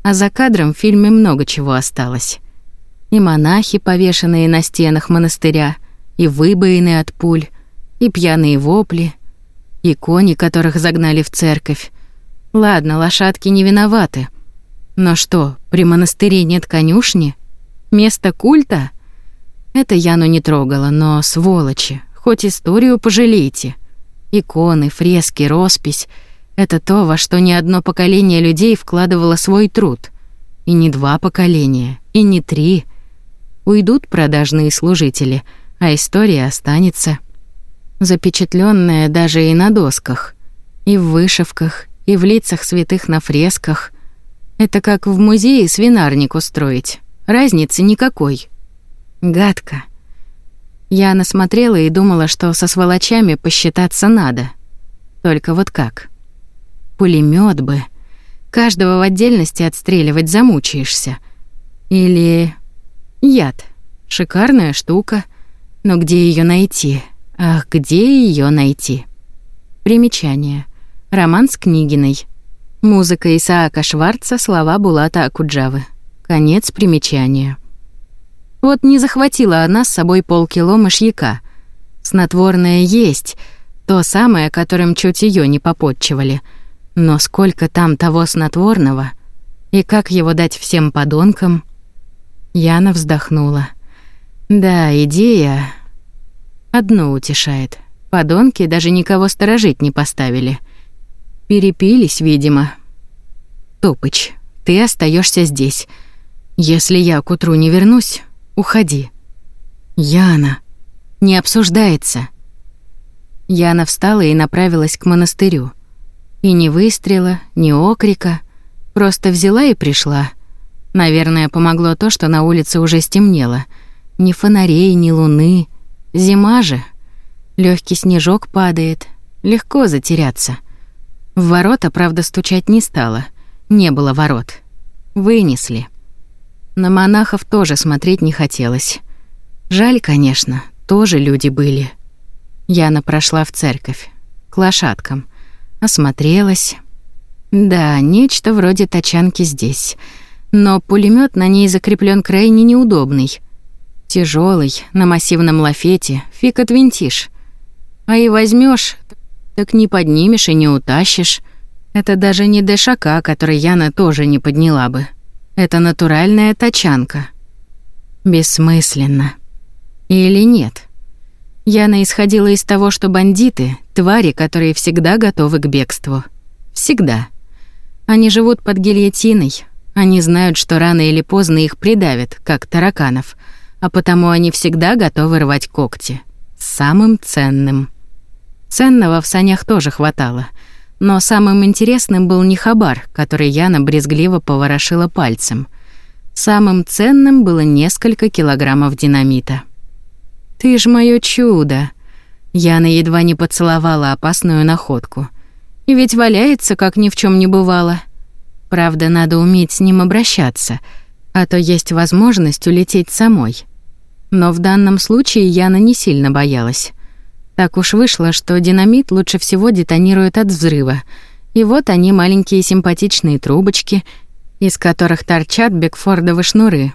А за кадром в фильме много чего осталось. И монахи, повешенные на стенах монастыря, и выбоины от пуль, и пьяные вопли, и кони, которых загнали в церковь. Ладно, лошадки не виноваты. Но что, при монастыре нет конюшни? Место культа? Это Яну не трогало, но сволочи, хоть историю пожалейте. Иконы, фрески, роспись — это то, во что ни одно поколение людей вкладывало свой труд. И не два поколения, и не три. Уйдут продажные служители, а история останется. Запечатленная даже и на досках, и в вышивках, и в лицах святых на фресках. Это как в музее свинарник устроить. Разницы никакой. Гадко. Я насмотрела и думала, что со сволочами посчитаться надо. Только вот как? Пулемет бы. Каждого в отдельности отстреливать замучаешься. Или яд. Шикарная штука. Но где ее найти? Ах, где ее найти? Примечание. Роман с Книгиной. Музыка Исаака Шварца, слова Булата Акуджавы. Конец примечания. Вот не захватила она с собой полкило мышьяка. Снотворное есть, то самое, которым чуть ее не попотчевали — но сколько там того снотворного? И как его дать всем подонкам? Яна вздохнула. Да, идея одно утешает. Подонки даже никого сторожить не поставили. Перепились, видимо. Топыч, ты остаешься здесь. Если я к утру не вернусь, уходи. Яна, не обсуждается. Яна встала и направилась к монастырю. И ни выстрела, ни окрика. Просто взяла и пришла. Наверное, помогло то, что на улице уже стемнело. Ни фонарей, ни луны. Зима же. Легкий снежок падает. Легко затеряться. В ворота, правда, стучать не стало. Не было ворот. Вынесли. На монахов тоже смотреть не хотелось. Жаль, конечно, тоже люди были. Яна прошла в церковь, к лошадкам, осмотрелась. Да, нечто вроде тачанки здесь, но пулемет на ней закреплен крайне неудобный. Тяжелый, на массивном лафете, фиг отвинтишь. А и возьмешь, так не поднимешь и не утащишь. Это даже не ДШК, который Яна тоже не подняла бы. Это натуральная тачанка. Бессмысленно. Или нет? Яна исходила из того, что бандиты — твари, которые всегда готовы к бегству. Всегда. Они живут под гильотиной. Они знают, что рано или поздно их придавят, как тараканов, а потому они всегда готовы рвать когти. Самым ценным. Ценного в санях тоже хватало. Но самым интересным был не хабар, который Яна брезгливо поворошила пальцем. Самым ценным было несколько килограммов динамита. «Ты ж моё чудо!» Яна едва не поцеловала опасную находку. И ведь валяется, как ни в чем не бывало. Правда, надо уметь с ним обращаться, а то есть возможность улететь самой. Но в данном случае Яна не сильно боялась. Так уж вышло, что динамит лучше всего детонирует от взрыва. И вот они маленькие симпатичные трубочки, из которых торчат бекфордовы шнуры.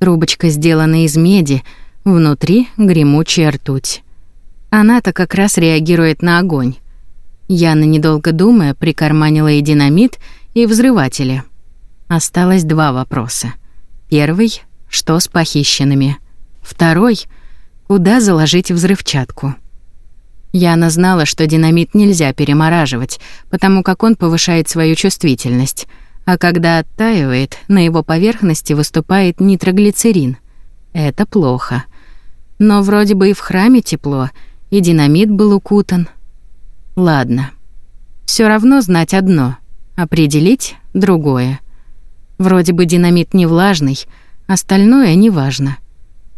Трубочка сделана из меди — Внутри гремучая ртуть. Она-то как раз реагирует на огонь. Яна, недолго думая, прикарманила и динамит, и взрыватели. Осталось два вопроса. Первый — что с похищенными? Второй — куда заложить взрывчатку? Яна знала, что динамит нельзя перемораживать, потому как он повышает свою чувствительность, а когда оттаивает, на его поверхности выступает нитроглицерин. Это плохо. Но вроде бы и в храме тепло, и динамит был укутан. Ладно. Все равно знать одно, определить другое. Вроде бы динамит не влажный, остальное неважно.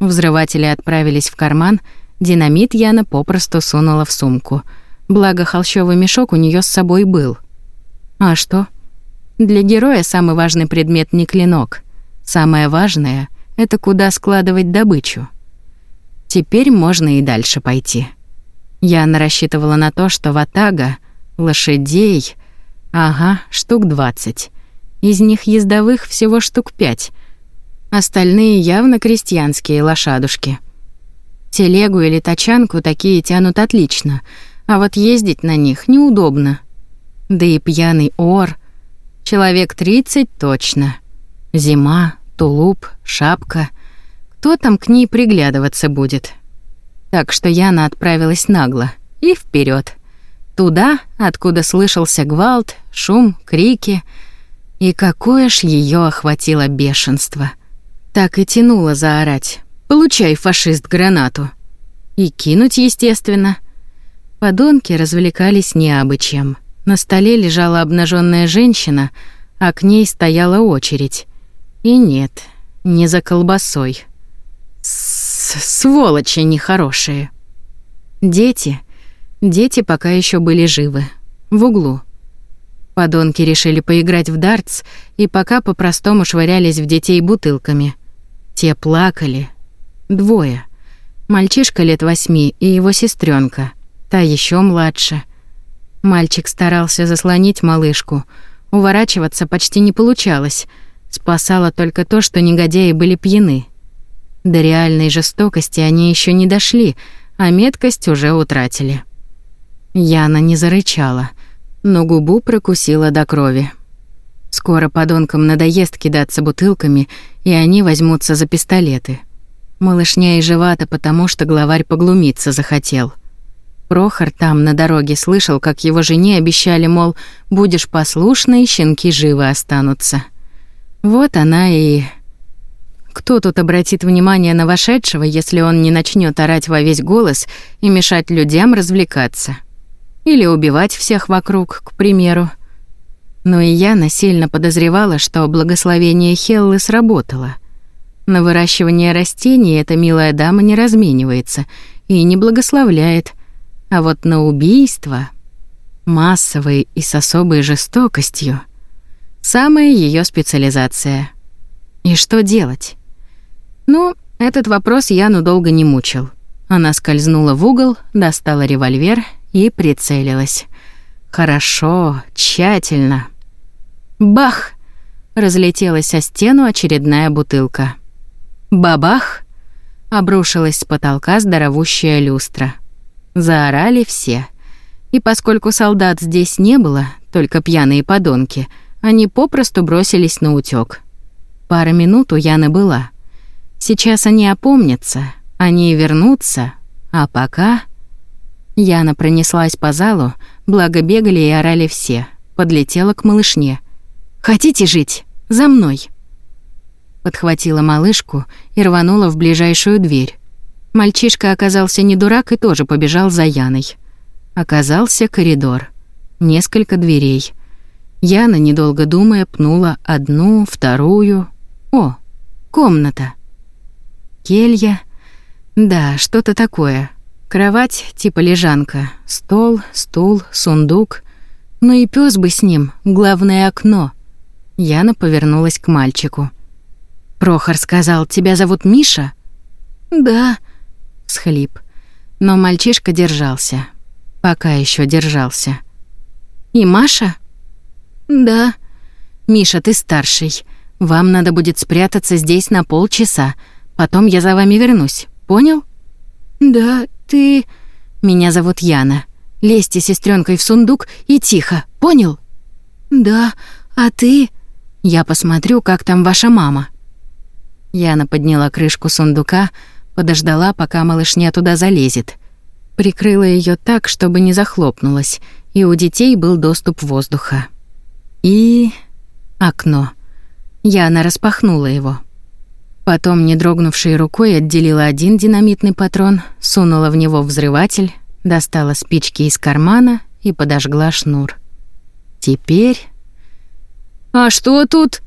Взрыватели отправились в карман, динамит Яна попросту сунула в сумку. Благо холщовый мешок у нее с собой был. А что? Для героя самый важный предмет не клинок. Самое важное — это куда складывать добычу. Теперь можно и дальше пойти. Я рассчитывала на то, что ватага, лошадей... Ага, штук двадцать. Из них ездовых всего штук пять. Остальные явно крестьянские лошадушки. Телегу или тачанку такие тянут отлично, а вот ездить на них неудобно. Да и пьяный ор. Человек тридцать точно. Зима, тулуп, шапка. Кто там к ней приглядываться будет? Так что Яна отправилась нагло и вперед, Туда, откуда слышался гвалт, шум, крики. И какое ж ее охватило бешенство. Так и тянуло заорать. «Получай, фашист, гранату!» И кинуть, естественно. Подонки развлекались необычем. На столе лежала обнаженная женщина, а к ней стояла очередь. И нет, не за колбасой. С сволочи нехорошие. Дети. Дети пока еще были живы. В углу. Подонки решили поиграть в дартс и пока по-простому швырялись в детей бутылками. Те плакали. Двое. Мальчишка лет восьми и его сестренка, та еще младше. Мальчик старался заслонить малышку. Уворачиваться почти не получалось. Спасало только то, что негодяи были пьяны. До реальной жестокости они еще не дошли, а меткость уже утратили. Яна не зарычала, но губу прокусила до крови. Скоро подонкам надоест кидаться бутылками, и они возьмутся за пистолеты. Малышня и живата, потому что главарь поглумиться захотел. Прохор там на дороге слышал, как его жене обещали, мол, будешь послушной, щенки живы останутся. Вот она и кто тут обратит внимание на вошедшего, если он не начнет орать во весь голос и мешать людям развлекаться? Или убивать всех вокруг, к примеру. Но и я насильно подозревала, что благословение Хеллы сработало. На выращивание растений эта милая дама не разменивается и не благословляет, А вот на убийство, массовые и с особой жестокостью, самая ее специализация. И что делать? Ну, этот вопрос Яну долго не мучил. Она скользнула в угол, достала револьвер и прицелилась. Хорошо, тщательно. Бах! Разлетелась о стену очередная бутылка. Бабах! Обрушилась с потолка здоровущая люстра. Заорали все. И поскольку солдат здесь не было, только пьяные подонки, они попросту бросились на утёк. Пара минут у Яны была. Сейчас они опомнятся, они вернутся, а пока... Яна пронеслась по залу, благо бегали и орали все. Подлетела к малышне. «Хотите жить? За мной!» Подхватила малышку и рванула в ближайшую дверь. Мальчишка оказался не дурак и тоже побежал за Яной. Оказался коридор. Несколько дверей. Яна, недолго думая, пнула одну, вторую. О, комната. Келья. Да, что-то такое. Кровать типа лежанка, стол, стул, сундук. Ну и пес бы с ним, главное окно. Яна повернулась к мальчику. Прохор сказал: "Тебя зовут Миша?" "Да", схлип. Но мальчишка держался. Пока еще держался. "И Маша?" "Да". "Миша, ты старший. Вам надо будет спрятаться здесь на полчаса. Потом я за вами вернусь. Понял?" "Да, ты...» «Меня зовут Яна. Лезьте сестренкой в сундук и тихо, понял?» «Да, а ты...» «Я посмотрю, как там ваша мама». Яна подняла крышку сундука, подождала, пока малышня туда залезет. Прикрыла ее так, чтобы не захлопнулась, и у детей был доступ воздуха. И... окно. Яна распахнула его. Потом, не дрогнувшей рукой, отделила один динамитный патрон, сунула в него взрыватель, достала спички из кармана и подожгла шнур. Теперь... «А что тут?»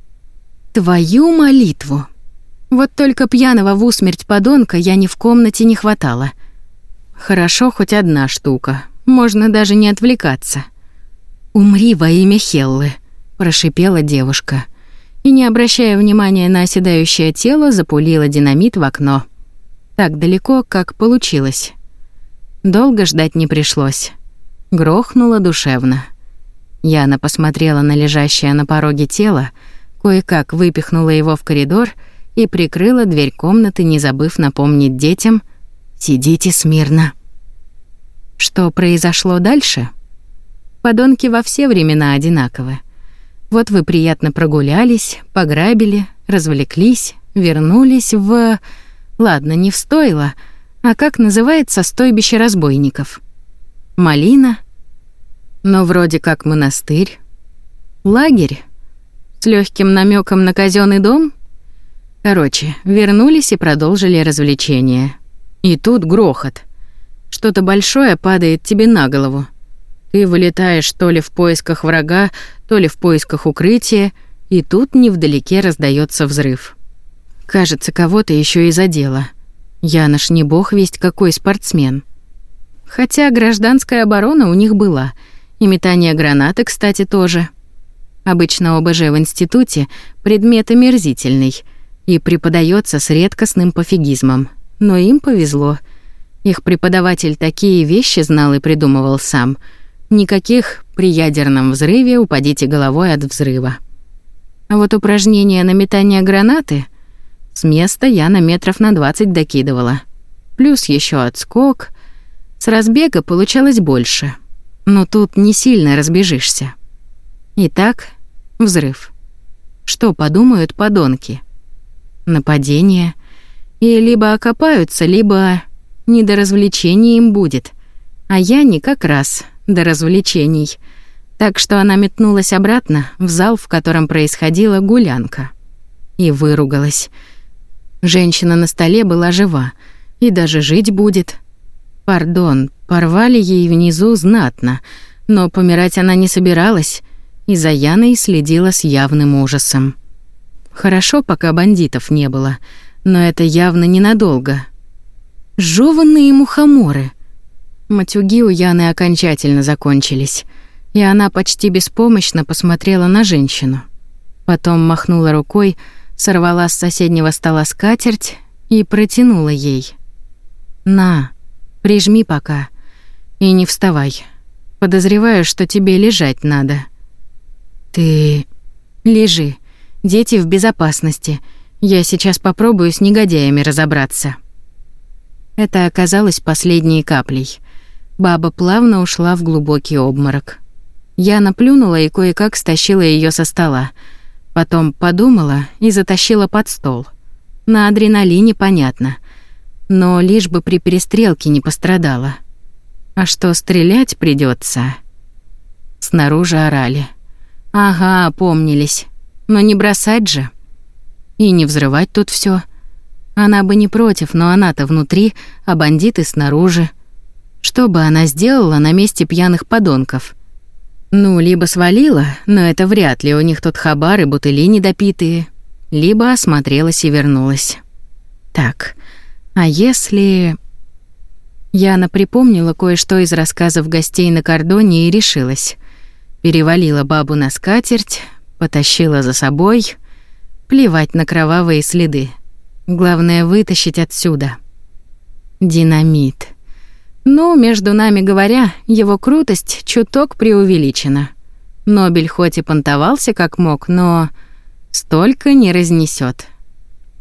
«Твою молитву!» Вот только пьяного в усмерть подонка я ни в комнате не хватало. Хорошо хоть одна штука, можно даже не отвлекаться. «Умри во имя Хеллы», — прошипела девушка — и, не обращая внимания на оседающее тело, запулила динамит в окно. Так далеко, как получилось. Долго ждать не пришлось. Грохнуло душевно. Яна посмотрела на лежащее на пороге тело, кое-как выпихнула его в коридор и прикрыла дверь комнаты, не забыв напомнить детям «Сидите смирно». Что произошло дальше? Подонки во все времена одинаковы. Вот вы приятно прогулялись, пограбили, развлеклись, вернулись в... Ладно, не в стойло, а как называется стойбище разбойников? Малина? Но вроде как монастырь. Лагерь? С легким намеком на казенный дом? Короче, вернулись и продолжили развлечения. И тут грохот. Что-то большое падает тебе на голову. Ты вылетаешь то ли в поисках врага, то ли в поисках укрытия, и тут невдалеке раздается взрыв. Кажется, кого-то еще и задело. Янош не бог весть какой спортсмен. Хотя гражданская оборона у них была, и метание гранаты, кстати, тоже. Обычно ОБЖ в институте предмет омерзительный и преподается с редкостным пофигизмом. Но им повезло. Их преподаватель такие вещи знал и придумывал сам — Никаких при ядерном взрыве упадите головой от взрыва. А вот упражнение на метание гранаты с места я на метров на 20 докидывала. Плюс еще отскок. С разбега получалось больше. Но тут не сильно разбежишься. Итак, взрыв. Что подумают подонки? Нападение. И либо окопаются, либо не до развлечений им будет. А я не как раз до развлечений. Так что она метнулась обратно в зал, в котором происходила гулянка. И выругалась. Женщина на столе была жива и даже жить будет. Пардон, порвали ей внизу знатно, но помирать она не собиралась, и за Яной следила с явным ужасом. Хорошо, пока бандитов не было, но это явно ненадолго. Жёванные мухоморы — Матюги у Яны окончательно закончились, и она почти беспомощно посмотрела на женщину. Потом махнула рукой, сорвала с соседнего стола скатерть и протянула ей. «На, прижми пока и не вставай. Подозреваю, что тебе лежать надо». «Ты... лежи. Дети в безопасности. Я сейчас попробую с негодяями разобраться». Это оказалось последней каплей. Баба плавно ушла в глубокий обморок. Я наплюнула и кое-как стащила ее со стола. Потом подумала и затащила под стол. На адреналине понятно. Но лишь бы при перестрелке не пострадала. А что стрелять придется? Снаружи орали. Ага, помнились. Но не бросать же. И не взрывать тут все. Она бы не против, но она-то внутри, а бандиты снаружи. Что бы она сделала на месте пьяных подонков? Ну, либо свалила, но это вряд ли, у них тут хабары, бутыли недопитые, либо осмотрелась и вернулась. Так, а если... Яна припомнила кое-что из рассказов гостей на кордоне и решилась. Перевалила бабу на скатерть, потащила за собой. Плевать на кровавые следы. Главное вытащить отсюда. Динамит. Ну, между нами говоря, его крутость чуток преувеличена. Нобель хоть и понтовался как мог, но столько не разнесет.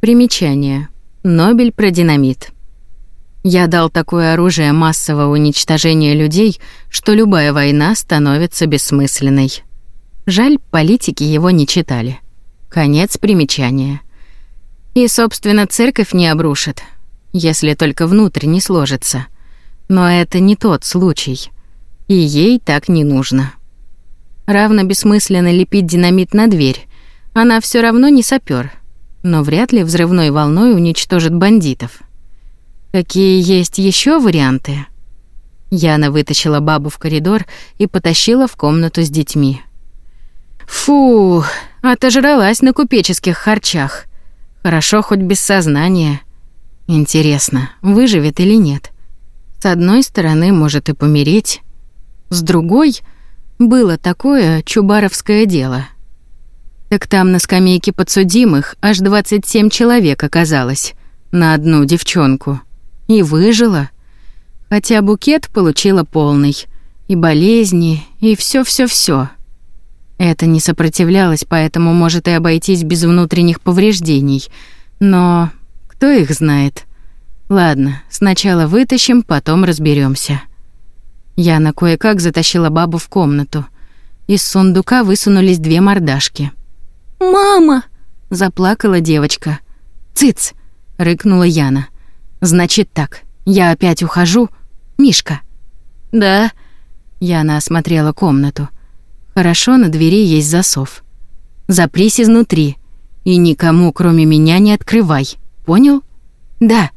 Примечание. Нобель про динамит. Я дал такое оружие массового уничтожения людей, что любая война становится бессмысленной. Жаль, политики его не читали. Конец примечания. И, собственно, церковь не обрушит, если только внутрь не сложится. Но это не тот случай. И ей так не нужно. Равно бессмысленно лепить динамит на дверь. Она все равно не сапер, но вряд ли взрывной волной уничтожит бандитов. Какие есть еще варианты? Яна вытащила бабу в коридор и потащила в комнату с детьми. Фу, отожралась на купеческих харчах. Хорошо хоть без сознания. Интересно, выживет или нет? С одной стороны, может и помереть. С другой, было такое чубаровское дело. Так там на скамейке подсудимых аж 27 человек оказалось на одну девчонку. И выжила. Хотя букет получила полный. И болезни, и все, все, все. Это не сопротивлялось, поэтому может и обойтись без внутренних повреждений. Но кто их знает? Ладно, сначала вытащим, потом разберемся. Яна кое-как затащила бабу в комнату. Из сундука высунулись две мордашки. «Мама!» — заплакала девочка. «Цыц!» — рыкнула Яна. «Значит так, я опять ухожу. Мишка». «Да?» — Яна осмотрела комнату. Хорошо, на двери есть засов. Запрись изнутри и никому, кроме меня, не открывай. Понял? Да.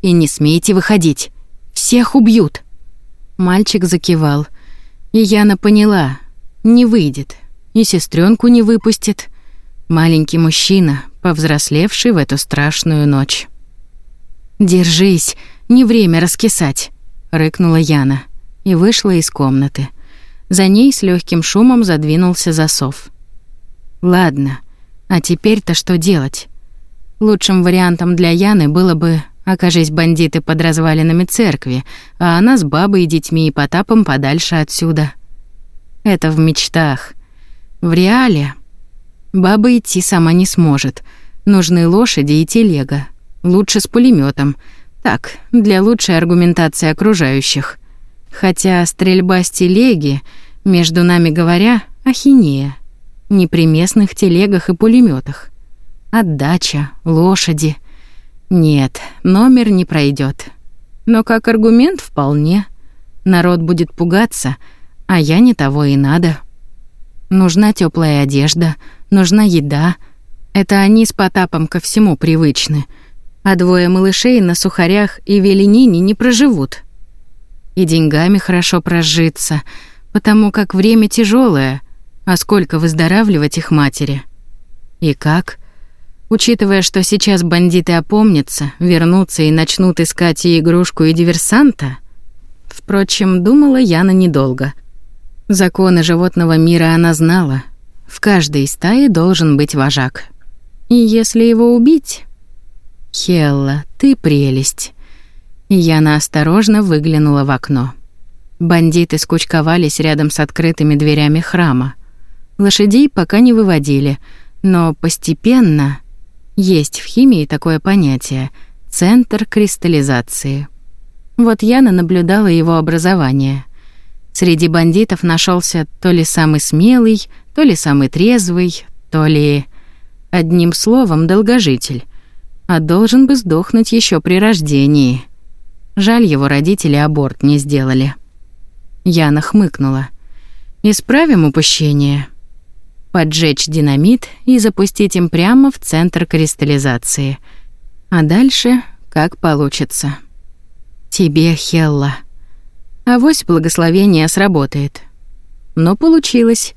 И не смейте выходить. Всех убьют. Мальчик закивал. И Яна поняла, не выйдет. И сестренку не выпустит. Маленький мужчина, повзрослевший в эту страшную ночь. «Держись, не время раскисать», — рыкнула Яна и вышла из комнаты. За ней с легким шумом задвинулся засов. Ладно, а теперь-то что делать? Лучшим вариантом для Яны было бы, окажись бандиты под развалинами церкви, а она с бабой и детьми и Потапом подальше отсюда. Это в мечтах. В реале баба идти сама не сможет. Нужны лошади и телега. Лучше с пулеметом. Так, для лучшей аргументации окружающих. Хотя стрельба с телеги, между нами говоря, ахинея. Не при местных телегах и пулеметах. Отдача, лошади. Нет, номер не пройдет. Но как аргумент вполне. Народ будет пугаться, а я не того и надо. Нужна теплая одежда, нужна еда. Это они с Потапом ко всему привычны. А двое малышей на сухарях и веленине не проживут и деньгами хорошо прожиться, потому как время тяжелое, а сколько выздоравливать их матери. И как? Учитывая, что сейчас бандиты опомнятся, вернутся и начнут искать и игрушку, и диверсанта, Впрочем, думала Яна недолго. Законы животного мира она знала. В каждой стае должен быть вожак. И если его убить... Хелла, ты прелесть. Яна осторожно выглянула в окно. Бандиты скучковались рядом с открытыми дверями храма. Лошадей пока не выводили, но постепенно есть в химии такое понятие центр кристаллизации. Вот Яна наблюдала его образование. Среди бандитов нашелся то ли самый смелый, то ли самый трезвый, то ли одним словом долгожитель, а должен бы сдохнуть еще при рождении. Жаль, его родители аборт не сделали. Яна хмыкнула. Исправим упущение. Поджечь динамит и запустить им прямо в центр кристаллизации. А дальше как получится. Тебе, Хелла. Авось благословение сработает. Но получилось,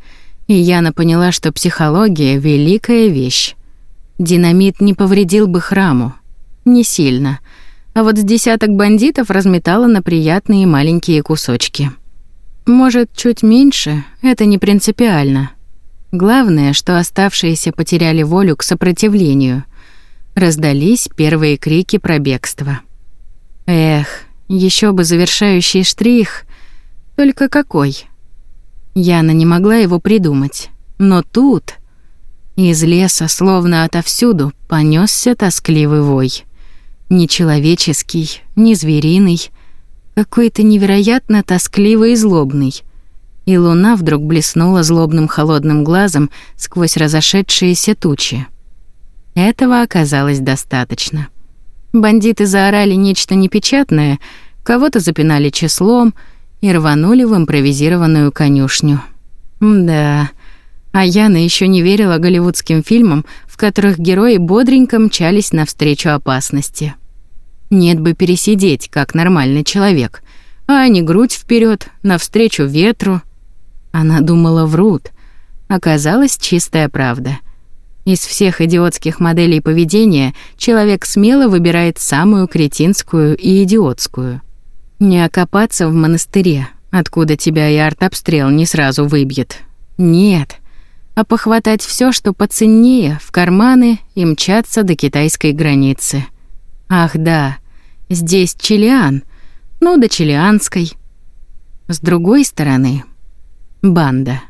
и Яна поняла, что психология — великая вещь. Динамит не повредил бы храму. Не сильно. А вот с десяток бандитов разметала на приятные маленькие кусочки. Может, чуть меньше, это не принципиально. Главное, что оставшиеся потеряли волю к сопротивлению. Раздались первые крики про бегство. Эх, еще бы завершающий штрих. Только какой? Яна не могла его придумать. Но тут из леса, словно отовсюду, понесся тоскливый вой. Не человеческий, не звериный, какой-то невероятно тоскливый и злобный. И луна вдруг блеснула злобным холодным глазом сквозь разошедшиеся тучи. Этого оказалось достаточно. Бандиты заорали нечто непечатное, кого-то запинали числом и рванули в импровизированную конюшню. Да, а Яна еще не верила голливудским фильмам, в которых герои бодренько мчались навстречу опасности. Нет бы пересидеть, как нормальный человек, а не грудь вперед, навстречу ветру. Она думала, врут. Оказалась чистая правда. Из всех идиотских моделей поведения человек смело выбирает самую кретинскую и идиотскую. Не окопаться в монастыре, откуда тебя и артобстрел не сразу выбьет. Нет — а похватать все, что поценнее, в карманы и мчаться до китайской границы. Ах да, здесь Чилиан, ну до Чилианской. С другой стороны, банда.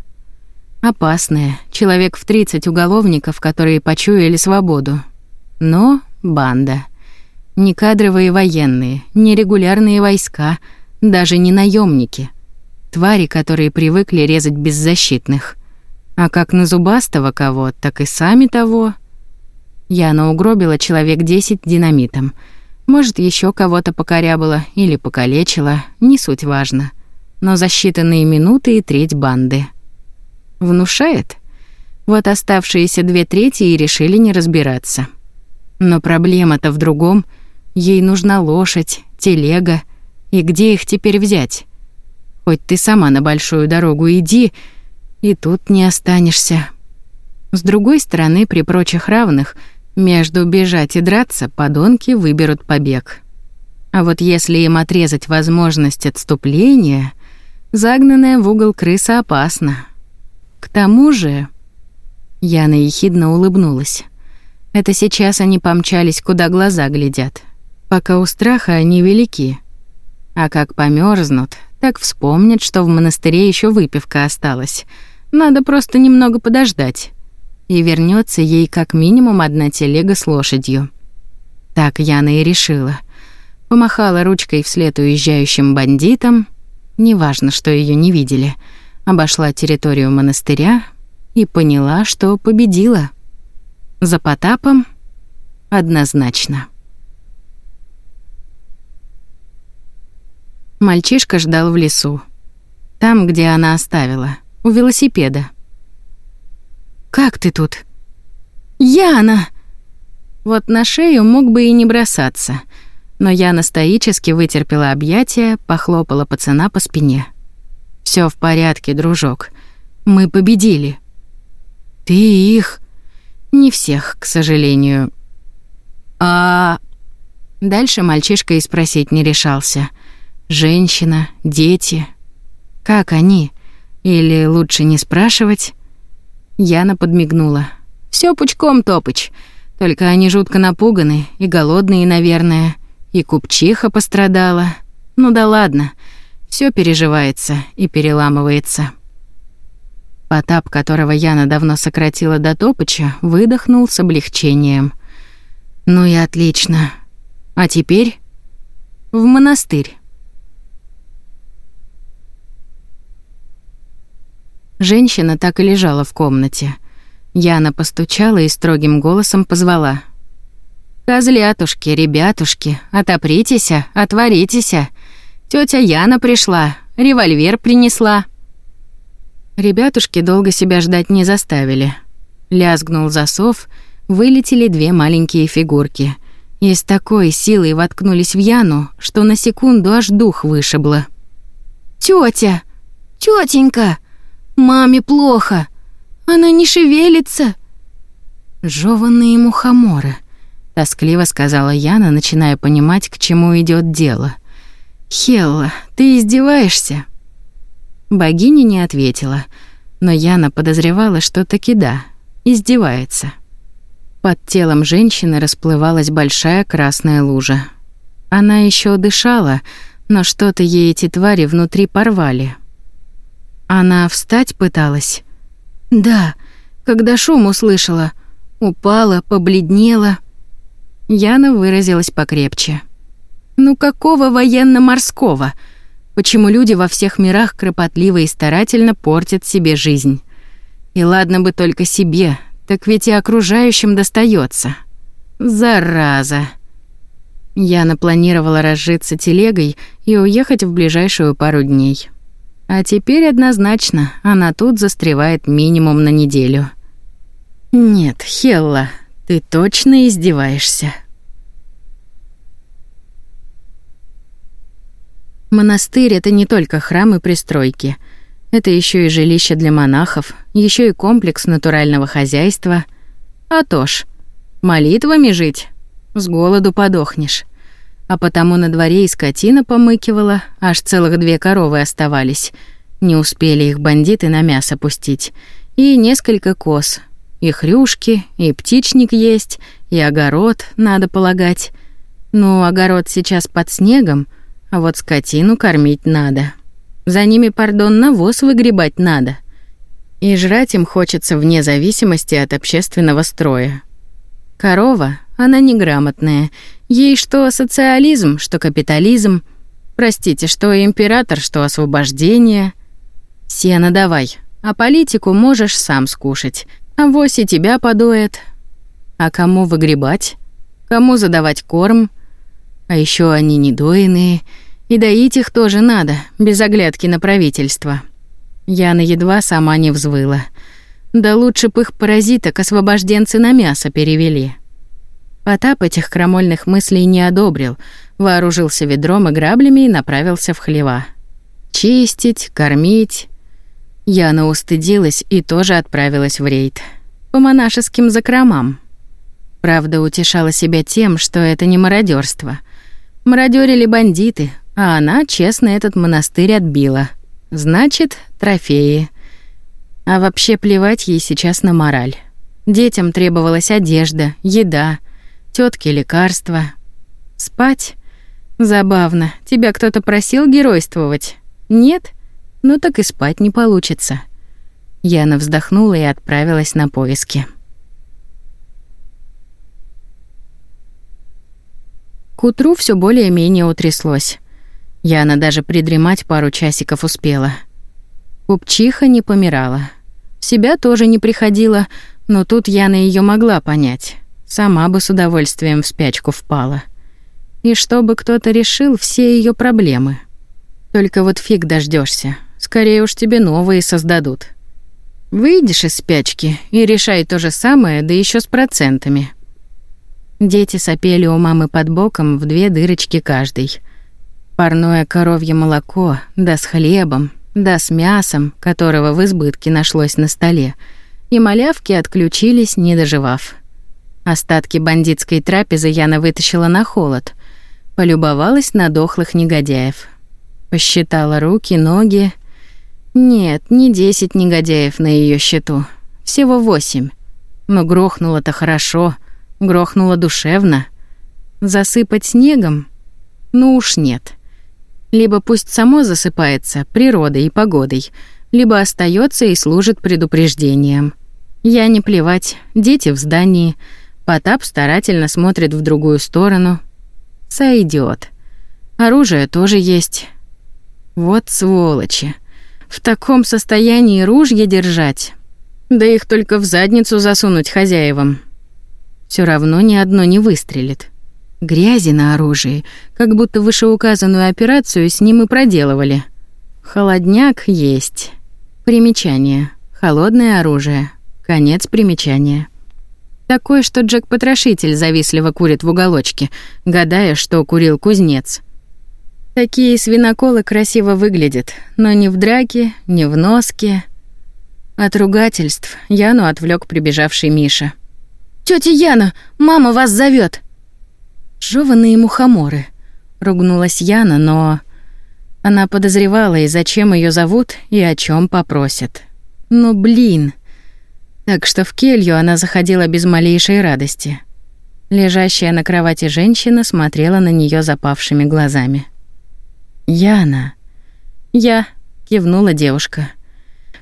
Опасная, человек в 30 уголовников, которые почуяли свободу. Но банда. Не кадровые военные, не регулярные войска, даже не наемники. Твари, которые привыкли резать беззащитных — а как на зубастого кого, так и сами того. Яна угробила человек десять динамитом. Может, еще кого-то покорябала или покалечила, не суть важно. Но за считанные минуты и треть банды. Внушает? Вот оставшиеся две трети и решили не разбираться. Но проблема-то в другом. Ей нужна лошадь, телега. И где их теперь взять? Хоть ты сама на большую дорогу иди, и тут не останешься. С другой стороны, при прочих равных, между бежать и драться подонки выберут побег. А вот если им отрезать возможность отступления, загнанная в угол крыса опасна. К тому же... Яна ехидно улыбнулась. Это сейчас они помчались, куда глаза глядят. Пока у страха они велики. А как померзнут, так вспомнят, что в монастыре еще выпивка осталась — надо просто немного подождать. И вернется ей как минимум одна телега с лошадью. Так Яна и решила. Помахала ручкой вслед уезжающим бандитам. Неважно, что ее не видели. Обошла территорию монастыря и поняла, что победила. За Потапом однозначно. Мальчишка ждал в лесу. Там, где она оставила — у велосипеда. «Как ты тут?» «Яна!» Вот на шею мог бы и не бросаться, но Яна стоически вытерпела объятия, похлопала пацана по спине. Все в порядке, дружок. Мы победили». «Ты их...» «Не всех, к сожалению». «А...» Дальше мальчишка и спросить не решался. Женщина, дети. Как они? Или лучше не спрашивать? Яна подмигнула. Все пучком, Топыч. Только они жутко напуганы и голодные, наверное. И купчиха пострадала. Ну да ладно. Все переживается и переламывается. Потап, которого Яна давно сократила до Топыча, выдохнул с облегчением. Ну и отлично. А теперь в монастырь. Женщина так и лежала в комнате. Яна постучала и строгим голосом позвала. «Козлятушки, ребятушки, отопритесь, отворитесь. Тётя Яна пришла, револьвер принесла». Ребятушки долго себя ждать не заставили. Лязгнул засов, вылетели две маленькие фигурки. И с такой силой воткнулись в Яну, что на секунду аж дух вышибло. «Тётя! Тётенька!» Маме плохо. Она не шевелится. Жёванные мухоморы, тоскливо сказала Яна, начиная понимать, к чему идет дело. Хелла, ты издеваешься? Богиня не ответила, но Яна подозревала, что таки да, издевается. Под телом женщины расплывалась большая красная лужа. Она еще дышала, но что-то ей эти твари внутри порвали. Она встать пыталась? Да, когда шум услышала. Упала, побледнела. Яна выразилась покрепче. Ну какого военно-морского? Почему люди во всех мирах кропотливо и старательно портят себе жизнь? И ладно бы только себе, так ведь и окружающим достается. Зараза. Яна планировала разжиться телегой и уехать в ближайшую пару дней. А теперь однозначно она тут застревает минимум на неделю. Нет, Хелла, ты точно издеваешься. Монастырь это не только храм и пристройки. Это еще и жилище для монахов, еще и комплекс натурального хозяйства. А то ж, молитвами жить, с голоду подохнешь а потому на дворе и скотина помыкивала, аж целых две коровы оставались. Не успели их бандиты на мясо пустить. И несколько коз. И хрюшки, и птичник есть, и огород, надо полагать. Ну, огород сейчас под снегом, а вот скотину кормить надо. За ними, пардон, навоз выгребать надо. И жрать им хочется вне зависимости от общественного строя. Корова, она неграмотная — Ей что социализм, что капитализм. Простите, что император, что освобождение. Сено давай, а политику можешь сам скушать. А вось и тебя подоет. А кому выгребать? Кому задавать корм? А еще они недоиные, и доить их тоже надо, без оглядки на правительство. Яна едва сама не взвыла. Да лучше б их паразиток освобожденцы на мясо перевели. Потап этих крамольных мыслей не одобрил, вооружился ведром и граблями и направился в хлева. Чистить, кормить. Яна устыдилась и тоже отправилась в рейд. По монашеским закромам. Правда, утешала себя тем, что это не мародерство. Мародерили бандиты, а она честно этот монастырь отбила. Значит, трофеи. А вообще плевать ей сейчас на мораль. Детям требовалась одежда, еда, тетке лекарства. Спать? Забавно. Тебя кто-то просил геройствовать? Нет? Ну так и спать не получится. Яна вздохнула и отправилась на поиски. К утру все более-менее утряслось. Яна даже придремать пару часиков успела. Купчиха не помирала. В себя тоже не приходила, но тут Яна ее могла понять. Сама бы с удовольствием в спячку впала. И чтобы кто-то решил все ее проблемы. Только вот фиг дождешься. Скорее уж тебе новые создадут. Выйдешь из спячки и решай то же самое, да еще с процентами. Дети сопели у мамы под боком в две дырочки каждый. Парное коровье молоко, да с хлебом, да с мясом, которого в избытке нашлось на столе, и малявки отключились, не доживав. Остатки бандитской трапезы Яна вытащила на холод. Полюбовалась на дохлых негодяев. Посчитала руки, ноги. Нет, не десять негодяев на ее счету. Всего восемь. Но грохнуло-то хорошо, грохнуло душевно. Засыпать снегом? Ну уж нет. Либо пусть само засыпается природой и погодой, либо остается и служит предупреждением. Я не плевать, дети в здании. Потап старательно смотрит в другую сторону. Сойдет. Оружие тоже есть. Вот сволочи. В таком состоянии ружья держать. Да их только в задницу засунуть хозяевам. Все равно ни одно не выстрелит. Грязи на оружии, как будто вышеуказанную операцию с ним и проделывали. Холодняк есть. Примечание. Холодное оружие. Конец примечания. Такое, что Джек-потрошитель завистливо курит в уголочке, гадая, что курил кузнец. Такие свиноколы красиво выглядят, но ни в драке, ни в носке. От ругательств Яну отвлек прибежавший Миша. «Тётя Яна, мама вас зовет. «Жёванные мухоморы», — ругнулась Яна, но... Она подозревала, и зачем ее зовут, и о чем попросят. Ну, блин. Так что в келью она заходила без малейшей радости. Лежащая на кровати женщина смотрела на нее запавшими глазами. «Яна». «Я», — кивнула девушка.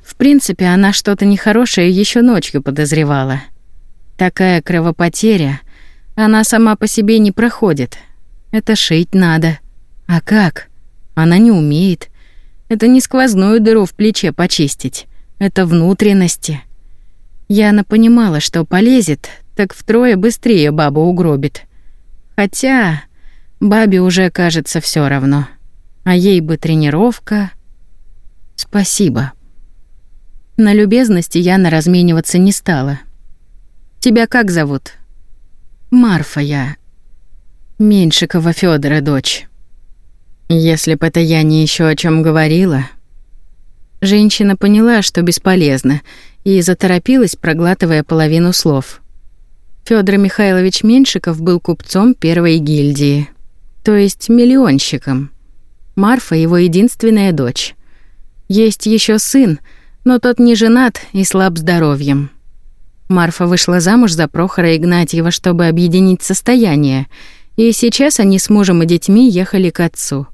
В принципе, она что-то нехорошее еще ночью подозревала. Такая кровопотеря, она сама по себе не проходит. Это шить надо. А как? Она не умеет. Это не сквозную дыру в плече почистить. Это внутренности. Яна понимала, что полезет, так втрое быстрее бабу угробит. Хотя бабе уже кажется все равно а ей бы тренировка. Спасибо. На любезности Яна размениваться не стала. Тебя как зовут? Марфа я. Меньшикова Федора дочь. Если бы это я не еще о чем говорила. Женщина поняла, что бесполезно, и заторопилась, проглатывая половину слов. Федор Михайлович Меньшиков был купцом первой гильдии, то есть миллионщиком. Марфа его единственная дочь. Есть еще сын, но тот не женат и слаб здоровьем. Марфа вышла замуж за Прохора Игнатьева, чтобы объединить состояние, и сейчас они с мужем и детьми ехали к отцу.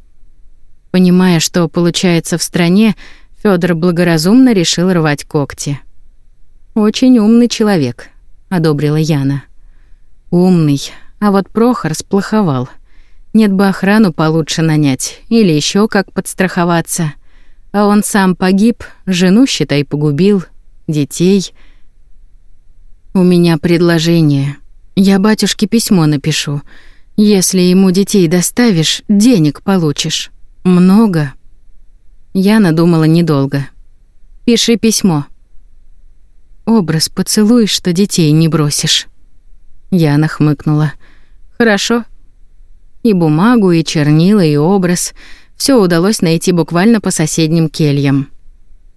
Понимая, что получается в стране, Федор благоразумно решил рвать когти. «Очень умный человек», — одобрила Яна. «Умный, а вот Прохор сплоховал». Нет бы охрану получше нанять или еще как подстраховаться. А он сам погиб, жену, считай, погубил, детей. У меня предложение. Я батюшке письмо напишу. Если ему детей доставишь, денег получишь. Много. Я надумала недолго. Пиши письмо. Образ поцелуй, что детей не бросишь. Я нахмыкнула. Хорошо. И бумагу, и чернила, и образ. Все удалось найти буквально по соседним кельям.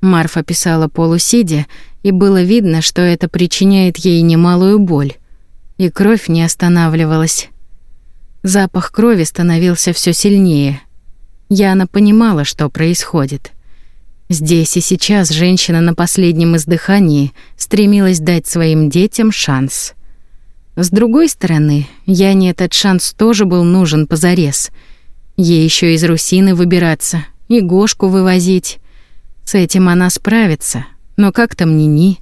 Марфа писала полусидя, и было видно, что это причиняет ей немалую боль. И кровь не останавливалась. Запах крови становился все сильнее. Яна понимала, что происходит. Здесь и сейчас женщина на последнем издыхании стремилась дать своим детям шанс — с другой стороны, Яне этот шанс тоже был нужен позарез. Ей еще из Русины выбираться и Гошку вывозить. С этим она справится. Но как там Нини?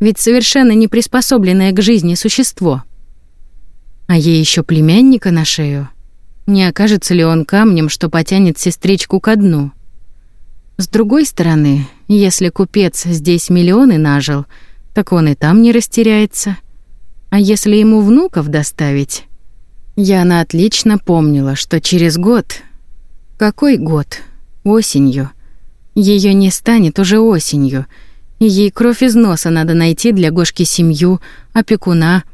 Ведь совершенно не приспособленное к жизни существо. А ей еще племянника на шею. Не окажется ли он камнем, что потянет сестричку ко дну? С другой стороны, если купец здесь миллионы нажил, так он и там не растеряется. А если ему внуков доставить? Яна отлично помнила, что через год... Какой год? Осенью. Ее не станет уже осенью. Ей кровь из носа надо найти для Гошки семью, опекуна.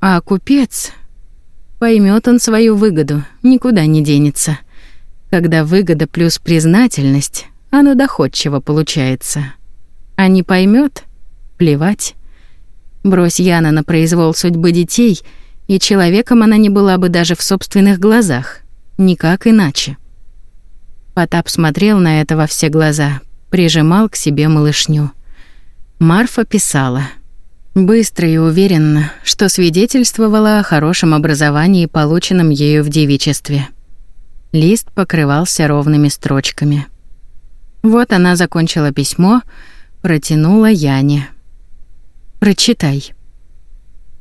А купец... Поймет он свою выгоду, никуда не денется. Когда выгода плюс признательность, оно доходчиво получается. А не поймет, плевать. Брось Яна на произвол судьбы детей, и человеком она не была бы даже в собственных глазах. Никак иначе. Потап смотрел на это во все глаза, прижимал к себе малышню. Марфа писала. Быстро и уверенно, что свидетельствовала о хорошем образовании, полученном ею в девичестве. Лист покрывался ровными строчками. Вот она закончила письмо, протянула Яне. «Прочитай».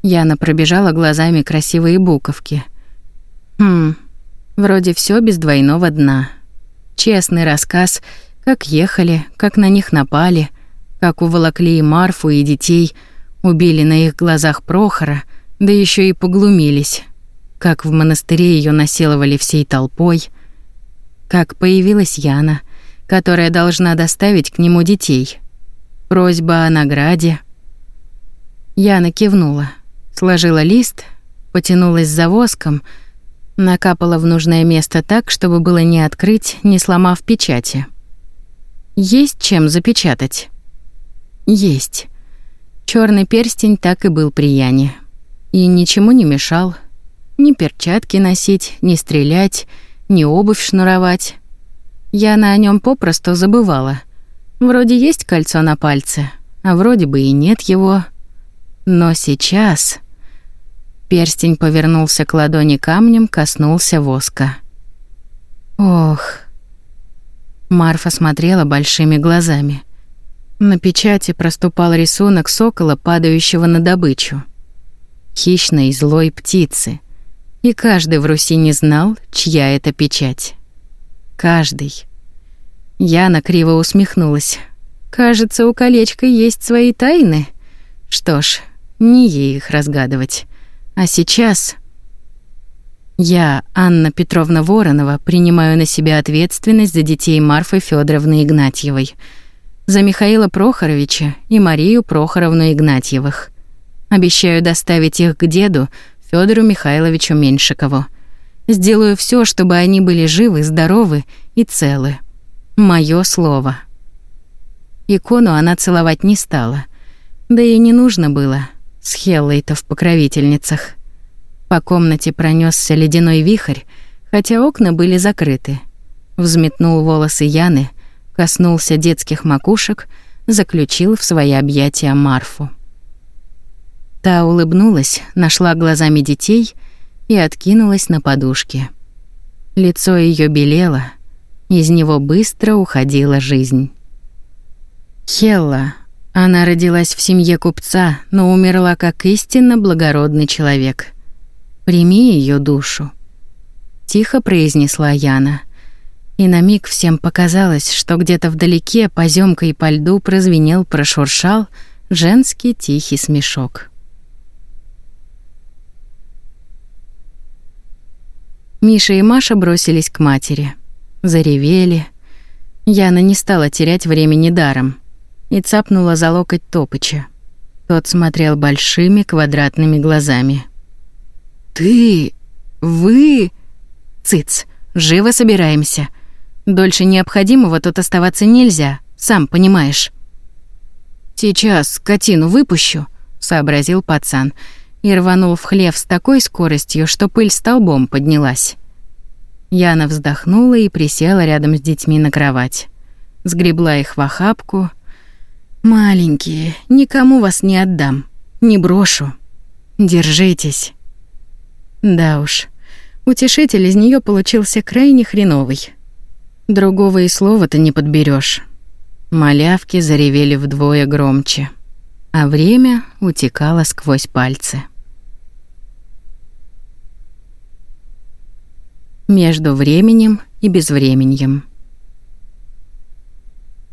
Яна пробежала глазами красивые буковки. «Хм, вроде все без двойного дна. Честный рассказ, как ехали, как на них напали, как уволокли и Марфу, и детей, убили на их глазах Прохора, да еще и поглумились, как в монастыре ее насиловали всей толпой, как появилась Яна, которая должна доставить к нему детей. Просьба о награде. Яна кивнула, сложила лист, потянулась за воском, накапала в нужное место так, чтобы было не открыть, не сломав печати. Есть чем запечатать. Есть. Черный перстень так и был при Яне. И ничему не мешал. Ни перчатки носить, ни стрелять, ни обувь шнуровать. Яна о нем попросту забывала. Вроде есть кольцо на пальце, а вроде бы и нет его. Но сейчас... Перстень повернулся к ладони камнем, коснулся воска. Ох. Марфа смотрела большими глазами. На печати проступал рисунок сокола, падающего на добычу. Хищной злой птицы. И каждый в Руси не знал, чья это печать. Каждый. Яна криво усмехнулась. Кажется, у колечка есть свои тайны. Что ж, не ей их разгадывать. А сейчас я, Анна Петровна Воронова, принимаю на себя ответственность за детей Марфы Федоровны Игнатьевой, за Михаила Прохоровича и Марию Прохоровну Игнатьевых. Обещаю доставить их к деду Федору Михайловичу Меньшикову. Сделаю все, чтобы они были живы, здоровы и целы. Моё слово. Икону она целовать не стала. Да и не нужно было. С Хеллой-то в покровительницах. По комнате пронесся ледяной вихрь, хотя окна были закрыты. Взметнул волосы Яны, коснулся детских макушек, заключил в свои объятия Марфу. Та улыбнулась, нашла глазами детей и откинулась на подушке. Лицо ее белело, из него быстро уходила жизнь. Хелла. Она родилась в семье купца, но умерла как истинно благородный человек. Прими ее душу, тихо произнесла Яна. И на миг всем показалось, что где-то вдалеке по зёмкой и по льду прозвенел, прошуршал женский тихий смешок. Миша и Маша бросились к матери. Заревели. Яна не стала терять времени даром и цапнула за локоть Топыча. Тот смотрел большими квадратными глазами. «Ты... вы...» «Цыц, живо собираемся. Дольше необходимого тут оставаться нельзя, сам понимаешь». «Сейчас скотину выпущу», — сообразил пацан и рванул в хлев с такой скоростью, что пыль столбом поднялась. Яна вздохнула и присела рядом с детьми на кровать. Сгребла их в охапку. «Маленькие, никому вас не отдам, не брошу. Держитесь». Да уж, утешитель из нее получился крайне хреновый. Другого и слова-то не подберешь. Малявки заревели вдвое громче, а время утекало сквозь пальцы. Между временем и безвременьем.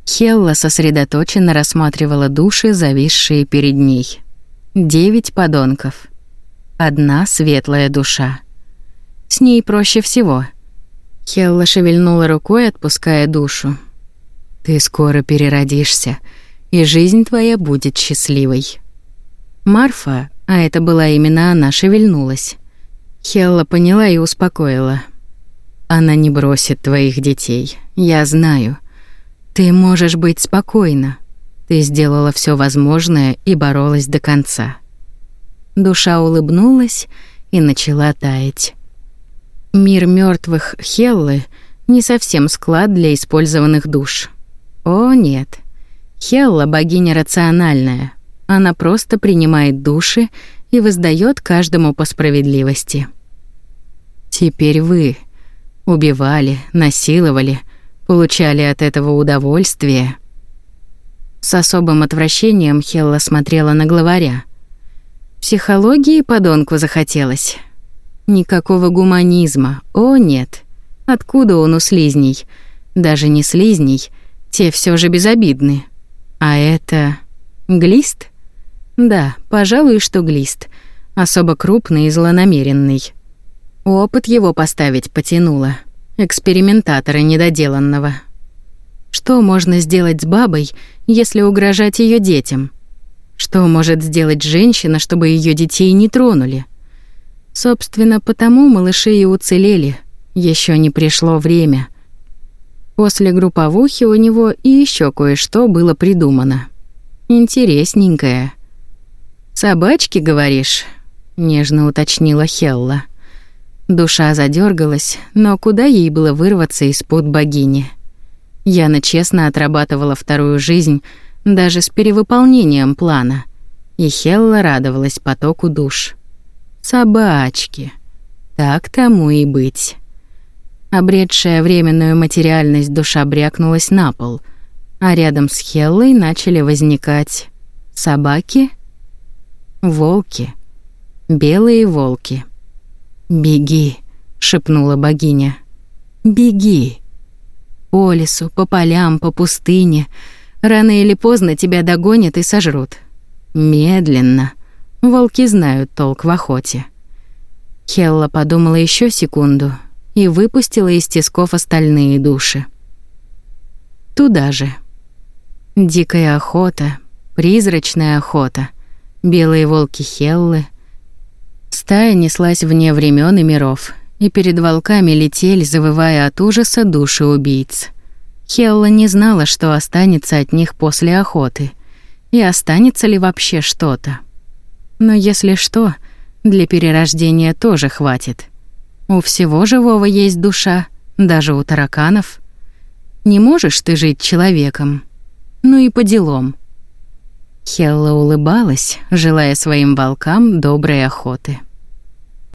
Хелла сосредоточенно рассматривала души, зависшие перед ней. Девять подонков — одна светлая душа. С ней проще всего. Хелла шевельнула рукой, отпуская душу. Ты скоро переродишься, и жизнь твоя будет счастливой. Марфа, а это была именно она, шевельнулась. Хелла поняла и успокоила. Она не бросит твоих детей. Я знаю. Ты можешь быть спокойна. Ты сделала все возможное и боролась до конца. Душа улыбнулась и начала таять. Мир мертвых Хеллы Не совсем склад для использованных душ. О, нет. Хелла — богиня рациональная. Она просто принимает души и воздает каждому по справедливости. Теперь вы убивали, насиловали, получали от этого удовольствие. С особым отвращением Хелла смотрела на главаря. Психологии подонку захотелось. Никакого гуманизма. О, нет. Откуда он у слизней? Даже не слизней, те все же безобидны. А это глист? Да, пожалуй, что глист. Особо крупный и злонамеренный. Опыт его поставить потянуло. Экспериментатора недоделанного. Что можно сделать с бабой, если угрожать ее детям? Что может сделать женщина, чтобы ее детей не тронули? Собственно, потому малыши и уцелели. Еще не пришло время. После групповухи у него и еще кое-что было придумано. Интересненькое. «Собачки, говоришь?» — нежно уточнила Хелла. Душа задергалась, но куда ей было вырваться из-под богини? Яна честно отрабатывала вторую жизнь, даже с перевыполнением плана. И Хелла радовалась потоку душ. Собачки. Так тому и быть. Обретшая временную материальность душа брякнулась на пол, а рядом с Хеллой начали возникать собаки, волки, белые волки. «Беги», — шепнула богиня. «Беги». По лесу, по полям, по пустыне. Рано или поздно тебя догонят и сожрут. Медленно. Волки знают толк в охоте. Хелла подумала еще секунду и выпустила из тисков остальные души. Туда же. Дикая охота, призрачная охота, белые волки Хеллы. Стая неслась вне времен и миров, и перед волками летели, завывая от ужаса души убийц. Хелла не знала, что останется от них после охоты, и останется ли вообще что-то. Но если что, для перерождения тоже хватит. У всего живого есть душа, даже у тараканов. Не можешь ты жить человеком. Ну и по делам. Хелла улыбалась, желая своим волкам доброй охоты.